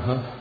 നമഃ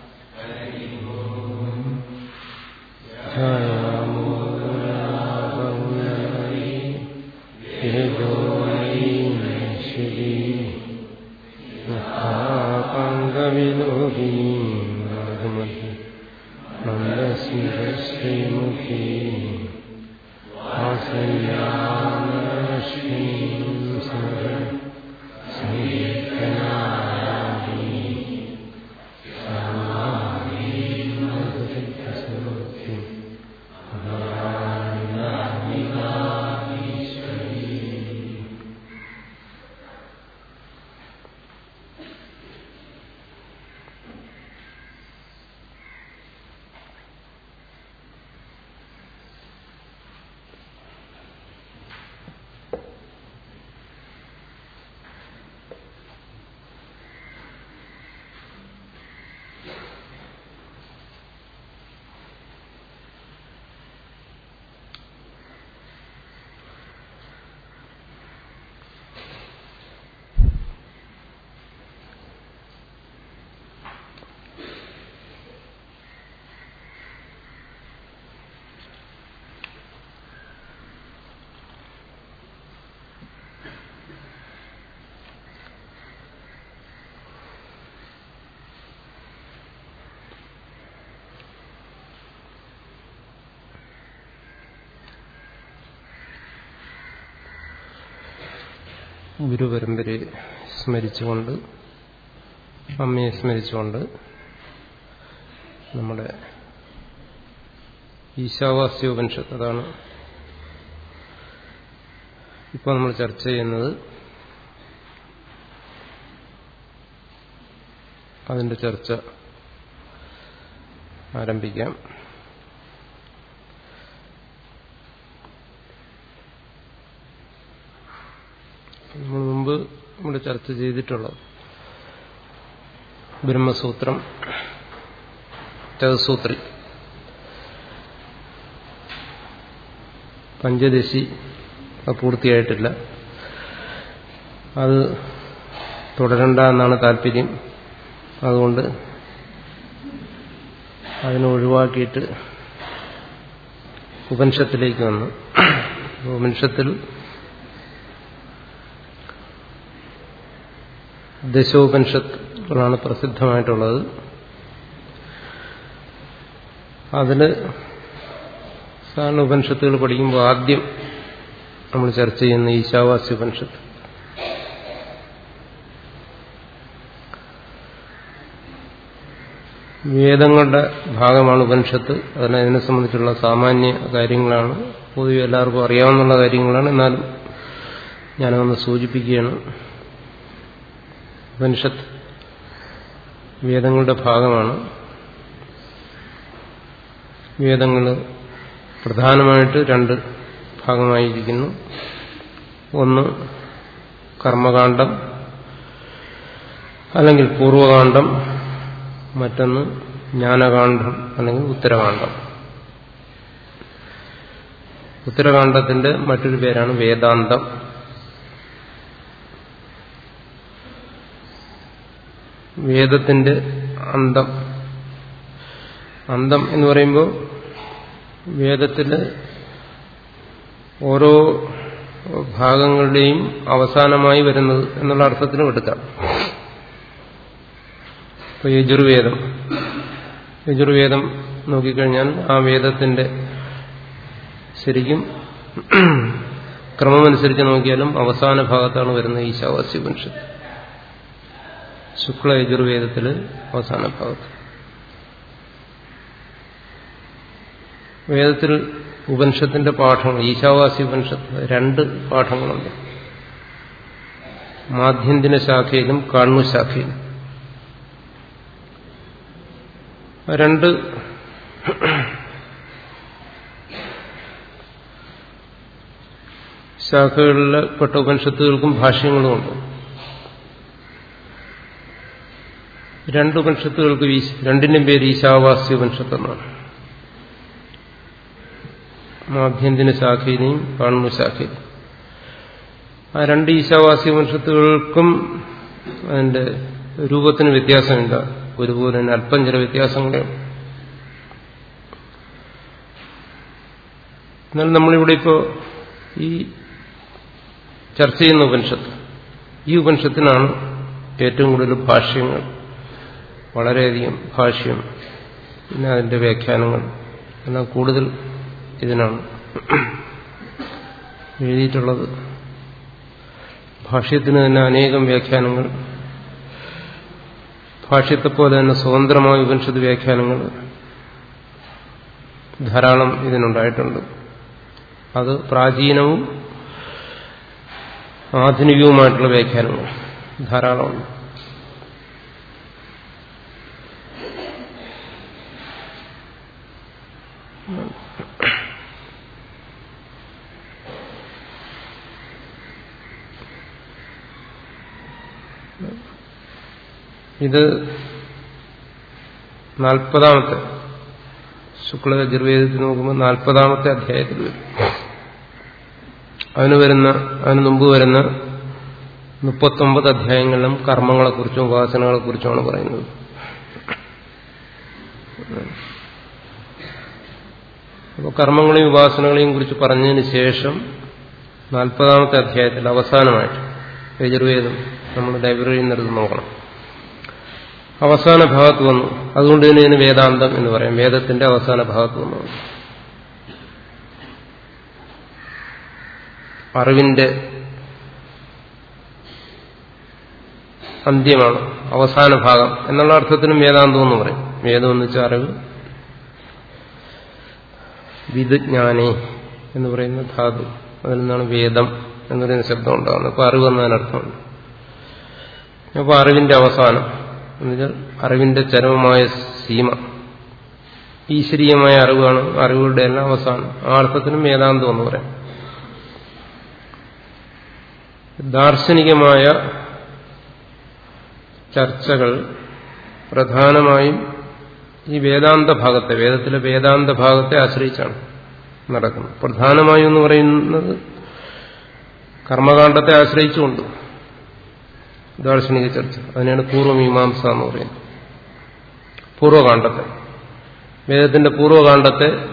ഗുരുപരമ്പരയെ സ്മരിച്ചുകൊണ്ട് അമ്മയെ സ്മരിച്ചുകൊണ്ട് നമ്മുടെ ഈശാവാസ്യോപനിഷത്ത് അതാണ് ഇപ്പോൾ നമ്മൾ ചർച്ച ചെയ്യുന്നത്. അതിന്റെ ചർച്ച ആരംഭിക്കാം നമ്മൾ മുമ്പ് ഇവിടെ ചർച്ച ചെയ്തിട്ടുള്ളത്. ബ്രഹ്മസൂത്രം ചതുസൂത്രി പഞ്ചദശി പൂർത്തിയായിട്ടില്ല. അത് തുടരണ്ട എന്നാണ് താല്പര്യം. അതുകൊണ്ട് അതിനെ ഒഴിവാക്കിയിട്ട് ഉപനിഷത്തിലേക്ക് വന്നു. ഉപനിഷത്തിൽ ദശോപനിഷത്തുകളാണ് പ്രസിദ്ധമായിട്ടുള്ളത്. അതിൽ സാധാരണ ഉപനിഷത്തുകൾ പഠിക്കുമ്പോൾ ആദ്യം നമ്മൾ ചർച്ച ചെയ്യുന്ന ഈശാവാസ്യ ഉപനിഷത്ത് വേദങ്ങളുടെ ഭാഗമാണ് ഉപനിഷത്ത്. അതിന് അതിനെ സംബന്ധിച്ചുള്ള സാമാന്യ കാര്യങ്ങളാണ്. പൊതുവെ എല്ലാവർക്കും അറിയാവുന്ന കാര്യങ്ങളാണ്. എന്നാലും ഞാനതൊന്ന് സൂചിപ്പിക്കുകയാണ്. ഉപനിഷത്ത് വേദങ്ങളുടെ ഭാഗമാണ്. വേദങ്ങൾ പ്രധാനമായിട്ട് രണ്ട് ഭാഗമായിരിക്കുന്നു. ഒന്ന് കർമ്മകാന്ഡം അല്ലെങ്കിൽ പൂർവകാന്ഡം മറ്റൊന്ന് ജ്ഞാനകാന്ഡം അല്ലെങ്കിൽ ഉത്തരകാന്ഡം. ഉത്തരകാന്ഡത്തിന്റെ മറ്റൊരു പേരാണ് വേദാന്തം. വേദത്തിന്റെ അന്തം. അന്തം എന്ന് പറയുമ്പോൾ വേദത്തിലെ ഓരോ ഭാഗങ്ങളുടെയും അവസാനമായി വരുന്നത് എന്നുള്ള അർത്ഥത്തിനും എടുക്കാം. ഇപ്പൊ യജുർവേദം. യജുർവേദം നോക്കിക്കഴിഞ്ഞാൽ ആ വേദത്തിന്റെ ശരിക്കും ക്രമമനുസരിച്ച് നോക്കിയാലും അവസാന ഭാഗത്താണ് വരുന്നത് ഈശാവാസ്യപനിഷത്ത് ശുക്ല യജുർവേദത്തിൽ അവസാന ഭാഗത്ത് വേദത്തിൽ ഉപനിഷത്തിന്റെ പാഠങ്ങൾ ഈശാവാസി ഉപനിഷത്ത് രണ്ട് പാഠങ്ങളുണ്ട്. മാധ്യന്തിന ശാഖയിലും കാണ്ണു ശാഖയിലും. രണ്ട് ശാഖകളിലെ പെട്ട ഉപനിഷത്തുകൾക്കും ഭാഷ്യങ്ങളുമുണ്ട്. രണ്ട് ഉപനിഷത്തുകൾക്ക് രണ്ടിനും പേര് ഈശാവാസ്യ ഉപനിഷത്ത് എന്നാണ് ശാഖയിലെയും കാണുന്ന ശാഖയിലും ആ രണ്ട് ഈശാവാസ്യ ഉപനിഷത്തുകൾക്കും അതിന്റെ രൂപത്തിന് വ്യത്യാസമില്ല. ഒരുപോലെ തന്നെ അല്പം ചില വ്യത്യാസങ്ങളേ എന്നാൽ നമ്മളിവിടെ ഇപ്പോ ഈ ചർച്ച ചെയ്യുന്ന ഉപനിഷത്ത് ഈ ഉപനിഷത്തിനാണ് ഏറ്റവും കൂടുതൽ ഭാഷ്യങ്ങൾ വളരെയധികം ഭാഷ്യം പിന്നെ അതിന്റെ വ്യാഖ്യാനങ്ങൾ എല്ലാം കൂടുതൽ ഇതിനാണ് എഴുതിയിട്ടുള്ളത്. ഭാഷ്യത്തിന് തന്നെ അനേകം വ്യാഖ്യാനങ്ങൾ ഭാഷ്യത്തെ പോലെ തന്നെ സ്വതന്ത്രമായ ഉപനിഷത്ത് വ്യാഖ്യാനങ്ങൾ ധാരാളം ഇതിനുണ്ടായിട്ടുണ്ട്. അത് പ്രാചീനവും ആധുനികവുമായിട്ടുള്ള വ്യാഖ്യാനങ്ങൾ ധാരാളമുണ്ട് ഇത് നാൽപ്പതാമത്തെ ശുക്ല യജുർവേദത്തിൽ നോക്കുമ്പോൾ നാൽപ്പതാമത്തെ അധ്യായത്തിൽ വരും. അതിന് വരുന്ന അതിന് മുമ്പ് വരുന്ന മുപ്പത്തൊമ്പത് അധ്യായങ്ങളിലും കർമ്മങ്ങളെക്കുറിച്ചും ഉപാസനകളെക്കുറിച്ചുമാണ് പറയുന്നത്. അപ്പോൾ കർമ്മങ്ങളെയും ഉപാസനകളെയും കുറിച്ച് പറഞ്ഞതിന് ശേഷം നാൽപ്പതാമത്തെ അധ്യായത്തിൽ അവസാനമായിട്ട് യജുർവേദം നമ്മൾ ലൈബ്രറിയിൽ നിന്നെടുത്ത് നോക്കണം. അവസാന ഭാഗത്ത് വന്നു. അതുകൊണ്ട് തന്നെ ഇതിന് വേദാന്തം എന്ന് പറയാം. വേദത്തിന്റെ അവസാന ഭാഗത്ത് വന്നു. അറിവിന്റെ അന്ത്യമാണ് അവസാന ഭാഗം എന്നുള്ള അർത്ഥത്തിനും വേദാന്തം എന്ന് പറയും. വേദം എന്ന് വെച്ചാൽ അറിവ്. വിദജ്ഞാനെ എന്ന് പറയുന്ന ധാതു. അതിൽ നിന്നാണ് വേദം എന്ന് പറയുന്ന ശബ്ദം ഉണ്ടാകുന്നത്. അപ്പോൾ അറിവ് എന്നതിനർത്ഥമുണ്ട് അപ്പോൾ അറിവിന്റെ അവസാനം എന്നുവെച്ചാൽ അറിവിന്റെ ചരമമായ സീമ. ഈശ്വരീയമായ അറിവാണ് അറിവുകളുടെ എല്ലാം അവസാനം. ആ അർത്ഥത്തിനും വേദാന്തം എന്ന് പറയാം. ദാർശനികമായ ചർച്ചകൾ പ്രധാനമായും ഈ വേദാന്ത ഭാഗത്തെ വേദത്തിലെ വേദാന്ത ഭാഗത്തെ ആശ്രയിച്ചാണ് നടക്കുന്നത്. പ്രധാനമായും എന്ന് പറയുന്നത് കർമ്മകാന്ഡത്തെ ആശ്രയിച്ചുകൊണ്ട്. ദാർശനിക ചർച്ച. അതിനാണ് പൂർവമീമാംസ എന്ന് പറയുന്നത്. പൂർവകാന്ഡത്തെ വേദത്തിന്റെ പൂർവകാന്ഡത്തെ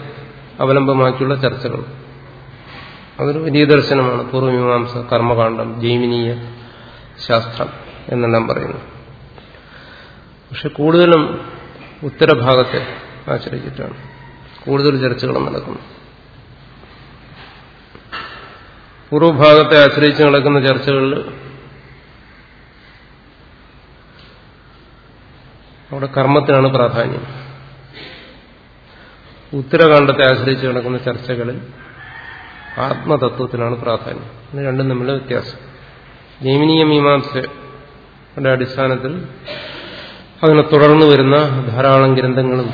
അവലംബമാക്കിയുള്ള ചർച്ചകൾ. അതൊരു വലിയ ദർശനമാണ്. പൂർവമീമാംസ കർമ്മകാന്ഡം ജൈമിനീയ ശാസ്ത്രം എന്നെല്ലാം പറയുന്നു പക്ഷെ കൂടുതലും ഉത്തരഭാഗത്തെ ആശ്രയിച്ചിട്ടാണ്. കൂടുതൽ ചർച്ചകളും നടക്കുന്നത് പൂർവഭാഗത്തെ ആശ്രയിച്ച് നടക്കുന്ന ചർച്ചകളിൽ അവിടെ കർമ്മത്തിനാണ് പ്രാധാന്യം. ഉത്തരകാണ്ഡത്തെ ആശ്രയിച്ച് നടക്കുന്ന ചർച്ചകളിൽ ആത്മതത്വത്തിനാണ് പ്രാധാന്യം. രണ്ടും തമ്മിലെ വ്യത്യാസം. ജൈമിനീയ മീമാംസയുടെ അടിസ്ഥാനത്തിൽ അതിനെ തുടർന്ന് വരുന്ന ധാരാളം ഗ്രന്ഥങ്ങളും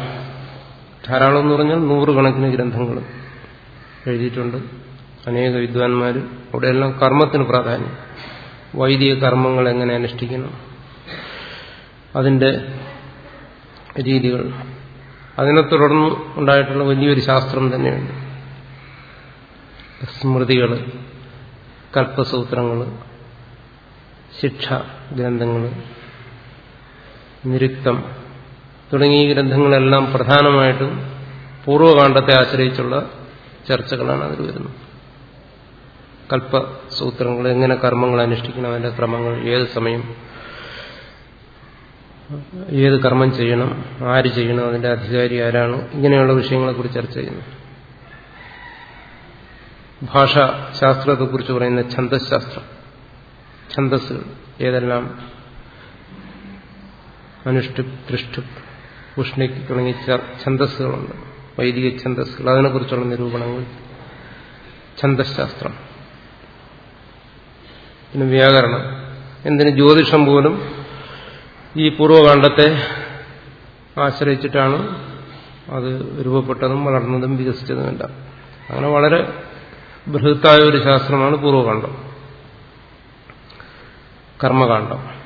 ധാരാളം എന്ന് പറഞ്ഞാൽ നൂറുകണക്കിന് ഗ്രന്ഥങ്ങളും എഴുതിയിട്ടുണ്ട്. അനേക വിദ്വാൻമാർ അവിടെയെല്ലാം കർമ്മത്തിന് പ്രാധാന്യം. വൈദിക കർമ്മങ്ങൾ എങ്ങനെ അനുഷ്ഠിക്കണം അതിന്റെ രീതികൾ. അതിനെ തുടർന്ന് ഉണ്ടായിട്ടുള്ള വലിയൊരു ശാസ്ത്രം തന്നെയുണ്ട്. സ്മൃതികൾ കൽപ്പസൂത്രങ്ങൾ ശിക്ഷ ഗ്രന്ഥങ്ങൾ നിരുക്തം. തുടങ്ങിയ ഗ്രന്ഥങ്ങളെല്ലാം പ്രധാനമായിട്ടും പൂർവകാന്ഡത്തെ ആശ്രയിച്ചുള്ള ചർച്ചകളാണ് അതിൽ വരുന്നത്. കൽപ്പസൂത്രങ്ങൾ എങ്ങനെ കർമ്മങ്ങൾ അനുഷ്ഠിക്കണം അതിന്റെ ക്രമങ്ങൾ ഏത് സമയം ഏത് കർമ്മം ചെയ്യണം ആര് ചെയ്യണം അതിന്റെ അധികാരി ആരാണ് ഇങ്ങനെയുള്ള വിഷയങ്ങളെക്കുറിച്ച് ചർച്ച ചെയ്യുന്നു. ഭാഷാശാസ്ത്രത്തെക്കുറിച്ച് പറയുന്ന ഛന്ദശാസ്ത്രം ഛന്ദസ്സുകൾ ഏതെല്ലാം അനുഷ്ഠു തൃഷ്ഠു ഉഷ്ണിക് തുടങ്ങിയ ഛന്ദസ്സുകളുണ്ട്. വൈദിക ഛന്ദസ്സുകൾ. അതിനെക്കുറിച്ചുള്ള നിരൂപണങ്ങൾ. ഛന്ദശാസ്ത്രം. പിന്നെ വ്യാകരണം. എന്തിന് ജ്യോതിഷം പോലും ഈ പൂർവകാണ്ഡത്തെ ആശ്രയിച്ചിട്ടാണ് അത് രൂപപ്പെട്ടതും വളർന്നതും വികസിച്ചതുമെല്ലാം അങ്ങനെ വളരെ ബൃഹത്തായ ഒരു ശാസ്ത്രമാണ് പൂർവകാണ്ഡം കർമ്മകാണ്ഡം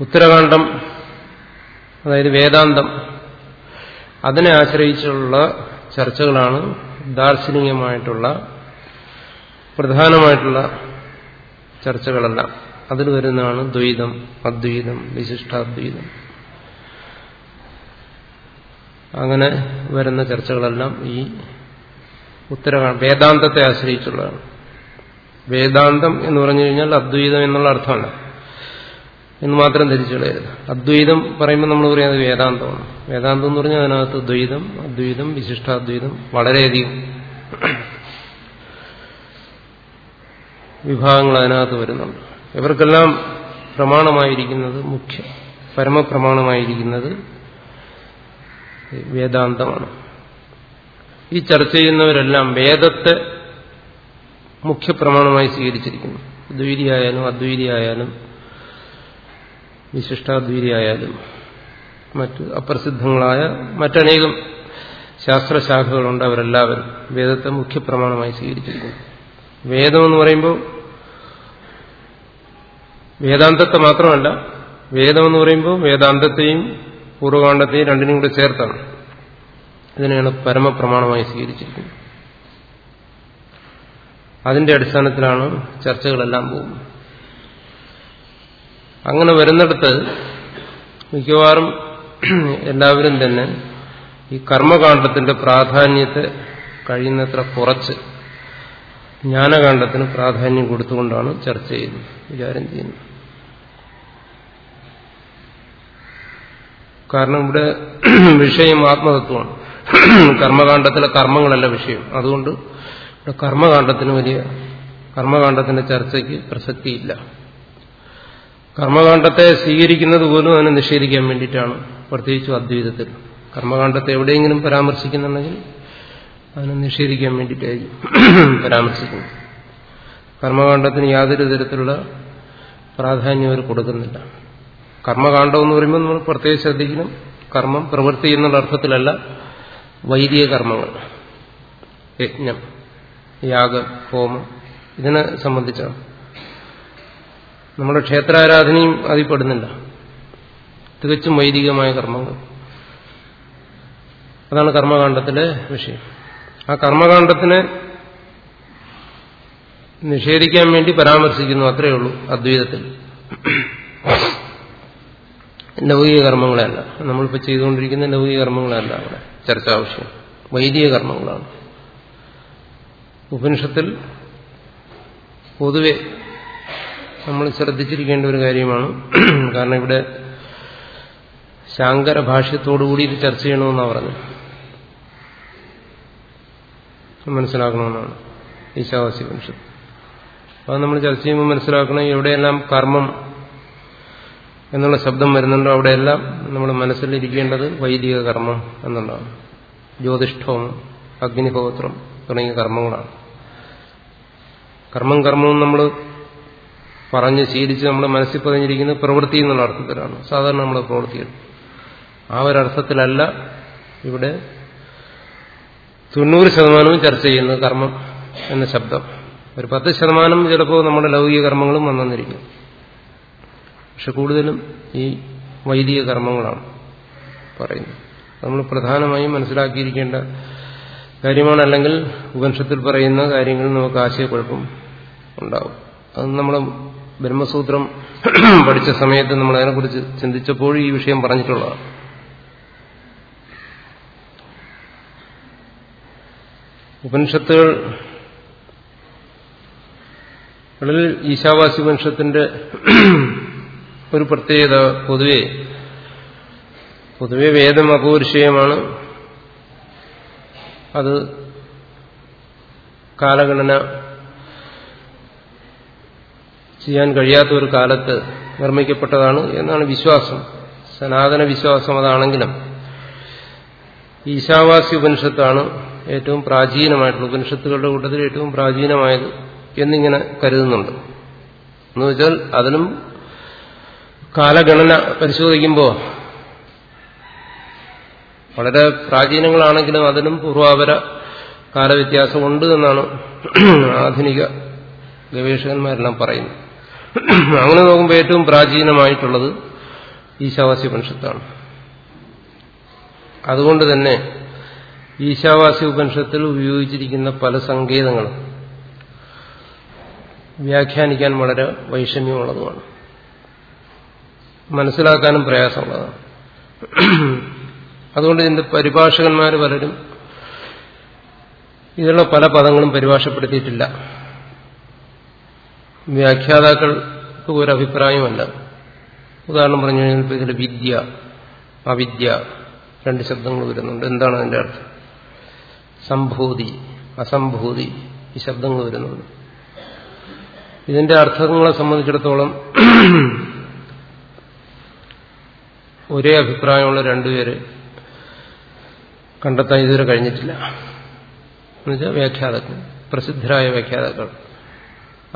ഉത്തരകാണ്ഡം അതായത് വേദാന്തം അതിനെ ആശ്രയിച്ചുള്ള ചർച്ചകളാണ് ദാർശനികമായിട്ടുള്ള പ്രധാനമായിട്ടുള്ള ചർച്ചകളല്ല. അതിൽ വരുന്നതാണ് ദ്വൈതം അദ്വൈതം വിശിഷ്ടാദ്വൈതം. അങ്ങനെ വരുന്ന ചർച്ചകളെല്ലാം ഈ ഉത്തര വേദാന്തത്തെ ആശ്രയിച്ചുള്ളതാണ്. വേദാന്തം എന്ന് പറഞ്ഞു കഴിഞ്ഞാൽ അദ്വൈതം എന്നുള്ള അർത്ഥമല്ല. എന്ന് മാത്രം ധരിച്ചു കളയരുത് അദ്വൈതം പറയുമ്പോൾ നമ്മൾ പറയുന്നത് വേദാന്തമാണ്. വേദാന്തം എന്ന് പറഞ്ഞാൽ അതിനകത്ത് ദ്വൈതം അദ്വൈതം വിശിഷ്ടാദ്വൈതം വളരെയധികം വിഭാഗങ്ങൾ അതിനകത്ത് വരുന്നുണ്ട്. ഇവർക്കെല്ലാം പ്രമാണമായിരിക്കുന്നത് മുഖ്യ പരമപ്രമാണമായിരിക്കുന്നത് വേദാന്തമാണ്. ഈ ചർച്ച ചെയ്യുന്നവരെല്ലാം വേദത്തെ മുഖ്യപ്രമാണമായി സ്വീകരിച്ചിരിക്കുന്നു. ദ്വൈതിയായാലും അദ്വൈതിയായാലും വിശിഷ്ടാദ്വൈതിയായാലും മറ്റ് അപ്രസിദ്ധങ്ങളായ മറ്റനേകം ശാസ്ത്രശാഖകളുണ്ട് അവരെല്ലാവരും വേദത്തെ മുഖ്യപ്രമാണമായി സ്വീകരിച്ചിരിക്കുന്നു. വേദം എന്ന് പറയുമ്പോൾ വേദാന്തത്തെ മാത്രമല്ല വേദം എന്ന് പറയുമ്പോൾ വേദാന്തത്തെയും പൂർവകാന്ഡത്തെയും രണ്ടിനും കൂടെ ചേർത്താണ്. ഇതിനെയാണ് പരമപ്രമാണമായി സ്വീകരിച്ചിരിക്കുന്നത്. അതിന്റെ അടിസ്ഥാനത്തിലാണ് ചർച്ചകളെല്ലാം പോകുന്നത്. അങ്ങനെ വരുന്നിടത്ത് മിക്കവാറും എല്ലാവരും തന്നെ ഈ കർമ്മകാന്ഡത്തിന്റെ പ്രാധാന്യത്തെ കഴിയുന്നത്ര കുറച്ച് ജ്ഞാനകാന്ഡത്തിന് പ്രാധാന്യം കൊടുത്തുകൊണ്ടാണ് ചർച്ച ചെയ്യുന്നത് വിചാരം ചെയ്യുന്നത്. കാരണം ഇവിടെ വിഷയം ആത്മതത്വമാണ്. കർമ്മകാന്ഡത്തിലെ കർമ്മങ്ങളല്ല വിഷയം. അതുകൊണ്ട് ഇവിടെ കർമ്മകാന്ഡത്തിന് വലിയ കർമ്മകാന്ഡത്തിന്റെ ചർച്ചയ്ക്ക് പ്രസക്തിയില്ല. കർമ്മകാണ്ഡത്തെ സ്വീകരിക്കുന്നത് പോലും അതിനെ നിഷേധിക്കാൻ വേണ്ടിയിട്ടാണ് പ്രത്യേകിച്ചും അദ്വൈതത്തിൽ. കർമ്മകാണ്ഡത്തെ എവിടെയെങ്കിലും പരാമർശിക്കുന്നുണ്ടെങ്കിൽ അതിനെ നിഷേധിക്കാൻ വേണ്ടിയിട്ടായിരിക്കും പരാമർശിക്കുന്നത്. കർമ്മകാണ്ഡത്തിന് യാതൊരു തരത്തിലുള്ള പ്രാധാന്യം അവർ കൊടുക്കുന്നില്ല. കർമ്മകാണ്ഡം എന്ന് പറയുമ്പോൾ നമ്മൾ പ്രത്യേകം ശ്രദ്ധിക്കണം. കർമ്മം പ്രവൃത്തി എന്നുള്ള അർത്ഥത്തിലല്ല വൈദിക കർമ്മങ്ങൾ. യജ്ഞം യാഗം ഹോമം ഇതിനെ സംബന്ധിച്ചാണ്. നമ്മുടെ ക്ഷേത്രാരാധനയും അതിൽ പെടുന്നില്ല തികച്ചും വൈദികമായ കർമ്മങ്ങൾ. അതാണ് കർമ്മകാന്ഡത്തിലെ വിഷയം. ആ കർമ്മകാന്ഡത്തിനെ നിഷേധിക്കാൻ വേണ്ടി പരാമർശിക്കുന്നു അത്രയേ ഉള്ളൂ അദ്വൈതത്തിൽ. ലൗകിക കർമ്മങ്ങളല്ല നമ്മളിപ്പോൾ ചെയ്തുകൊണ്ടിരിക്കുന്ന ലൗകിക കർമ്മങ്ങളല്ല അവിടെ ചർച്ചാവശ്യം വൈദിക കർമ്മങ്ങളാണ്. ഉപനിഷത്തിൽ പൊതുവെ നമ്മൾ ശ്രദ്ധിച്ചിരിക്കേണ്ട ഒരു കാര്യമാണ്. കാരണം ഇവിടെ ശാങ്കര ഭാഷ്യത്തോടുകൂടി ഇത് ചർച്ച ചെയ്യണമെന്നാണ് പറഞ്ഞത്. മനസ്സിലാക്കണമെന്നാണ് ഈശാവാസി മനുഷ്യൻ അത് നമ്മൾ ചർച്ച ചെയ്യുമ്പോൾ മനസ്സിലാക്കണം എവിടെയെല്ലാം കർമ്മം എന്നുള്ള ശബ്ദം വരുന്നുണ്ടോ അവിടെയെല്ലാം നമ്മൾ മനസ്സിലിരിക്കേണ്ടത് വൈദിക കർമ്മം എന്നുള്ളതാണ്. ജ്യോതിഷ്ഠവും അഗ്നിഹോത്രം തുടങ്ങിയ കർമ്മങ്ങളാണ്. കർമ്മം കർമ്മവും നമ്മൾ പറഞ്ഞ് ശീലിച്ച് നമ്മുടെ മനസ്സിൽ പതിഞ്ഞിരിക്കുന്നത് പ്രവൃത്തി എന്നുള്ള അർത്ഥത്തിലാണ്. സാധാരണ നമ്മുടെ പ്രവൃത്തികൾ. ആ ഒരർത്ഥത്തിലല്ല ഇവിടെ തൊണ്ണൂറ് ശതമാനവും ചർച്ച ചെയ്യുന്നത് കർമ്മം എന്ന ശബ്ദം. ഒരു പത്ത് ശതമാനം ചിലപ്പോൾ നമ്മുടെ ലൗകിക കർമ്മങ്ങളും വന്നിരിക്കും പക്ഷെ കൂടുതലും ഈ വൈദിക കർമ്മങ്ങളാണ് പറയുന്നത്. നമ്മൾ പ്രധാനമായും മനസ്സിലാക്കിയിരിക്കേണ്ട കാര്യമാണ് അല്ലെങ്കിൽ ഉപനിഷത്തിൽ പറയുന്ന കാര്യങ്ങളിൽ നമുക്ക് ആശയക്കുഴപ്പം ഉണ്ടാവും. അത് നമ്മൾ ബ്രഹ്മസൂത്രം പഠിച്ച സമയത്ത് നമ്മൾ അതിനെക്കുറിച്ച് ചിന്തിച്ചപ്പോഴും ഈ വിഷയം പറഞ്ഞിട്ടുള്ളതാണ്. ഉപനിഷത്തുകൾ ളിൽ ഈശാവാസി ഉപനിഷത്തിന്റെ ഒരു പ്രത്യേകത പൊതുവെ പൊതുവെ വേദം അപൗരുഷയമാണ് അത് കാലഗണന ചെയ്യാൻ കഴിയാത്ത ഒരു കാലത്ത് നിർമ്മിക്കപ്പെട്ടതാണ് എന്നാണ് വിശ്വാസം. സനാതന വിശ്വാസം അതാണെങ്കിലും. ഈശാവാസി ഉപനിഷത്താണ് ഏറ്റവും പ്രാചീനമായിട്ടുള്ള ഉപനിഷത്തുകളുടെ കൂട്ടത്തിൽ ഏറ്റവും പ്രാചീനമായത് എന്നിങ്ങനെ കരുതുന്നുണ്ട്. എന്ന് വെച്ചാൽ അതിനും കാലഗണന പരിശോധിക്കുമ്പോൾ വളരെ പ്രാചീനങ്ങളാണെങ്കിലും അതിനും പൂർവാപര കാലവ്യത്യാസമുണ്ട് എന്നാണ് ആധുനിക ഗവേഷകന്മാരെല്ലാം പറയുന്നത്. അങ്ങനെ നോക്കുമ്പോൾ ഏറ്റവും പ്രാചീനമായിട്ടുള്ളത് ഈശാവാസി ഉപനിഷത്താണ്. അതുകൊണ്ട് തന്നെ ഈശാവാസി ഉപനിഷത്തിൽ ഉപയോഗിച്ചിരിക്കുന്ന പല സങ്കേതങ്ങളും വ്യാഖ്യാനിക്കാൻ വളരെ വൈഷമ്യമുള്ളതുമാണ്. മനസ്സിലാക്കാനും പ്രയാസമുള്ളതാണ്. അതുകൊണ്ട് ഇതിന്റെ പരിഭാഷകന്മാർ പലരും ഇതിലുള്ള പല പദങ്ങളും പരിഭാഷപ്പെടുത്തിയിട്ടില്ല. വ്യാഖ്യാതാക്കൾക്ക് ഒരു അഭിപ്രായമല്ല ഉദാഹരണം പറഞ്ഞു കഴിഞ്ഞാൽ ഇതിൽ വിദ്യ അവിദ്യ രണ്ട് ശബ്ദങ്ങൾ വരുന്നുണ്ട്. എന്താണ് അതിന്റെ അർത്ഥം? സംഭൂതി അസംഭൂതി ഈ ശബ്ദങ്ങൾ വരുന്നുണ്ട്. ഇതിന്റെ അർത്ഥങ്ങളെ സംബന്ധിച്ചിടത്തോളം ഒരേ അഭിപ്രായമുള്ള രണ്ടുപേര് കണ്ടെത്താൻ ഇതുവരെ കഴിഞ്ഞിട്ടില്ല. എന്നുവെച്ചാൽ വ്യാഖ്യാതാക്കൾ പ്രസിദ്ധരായ വ്യാഖ്യാതാക്കൾ.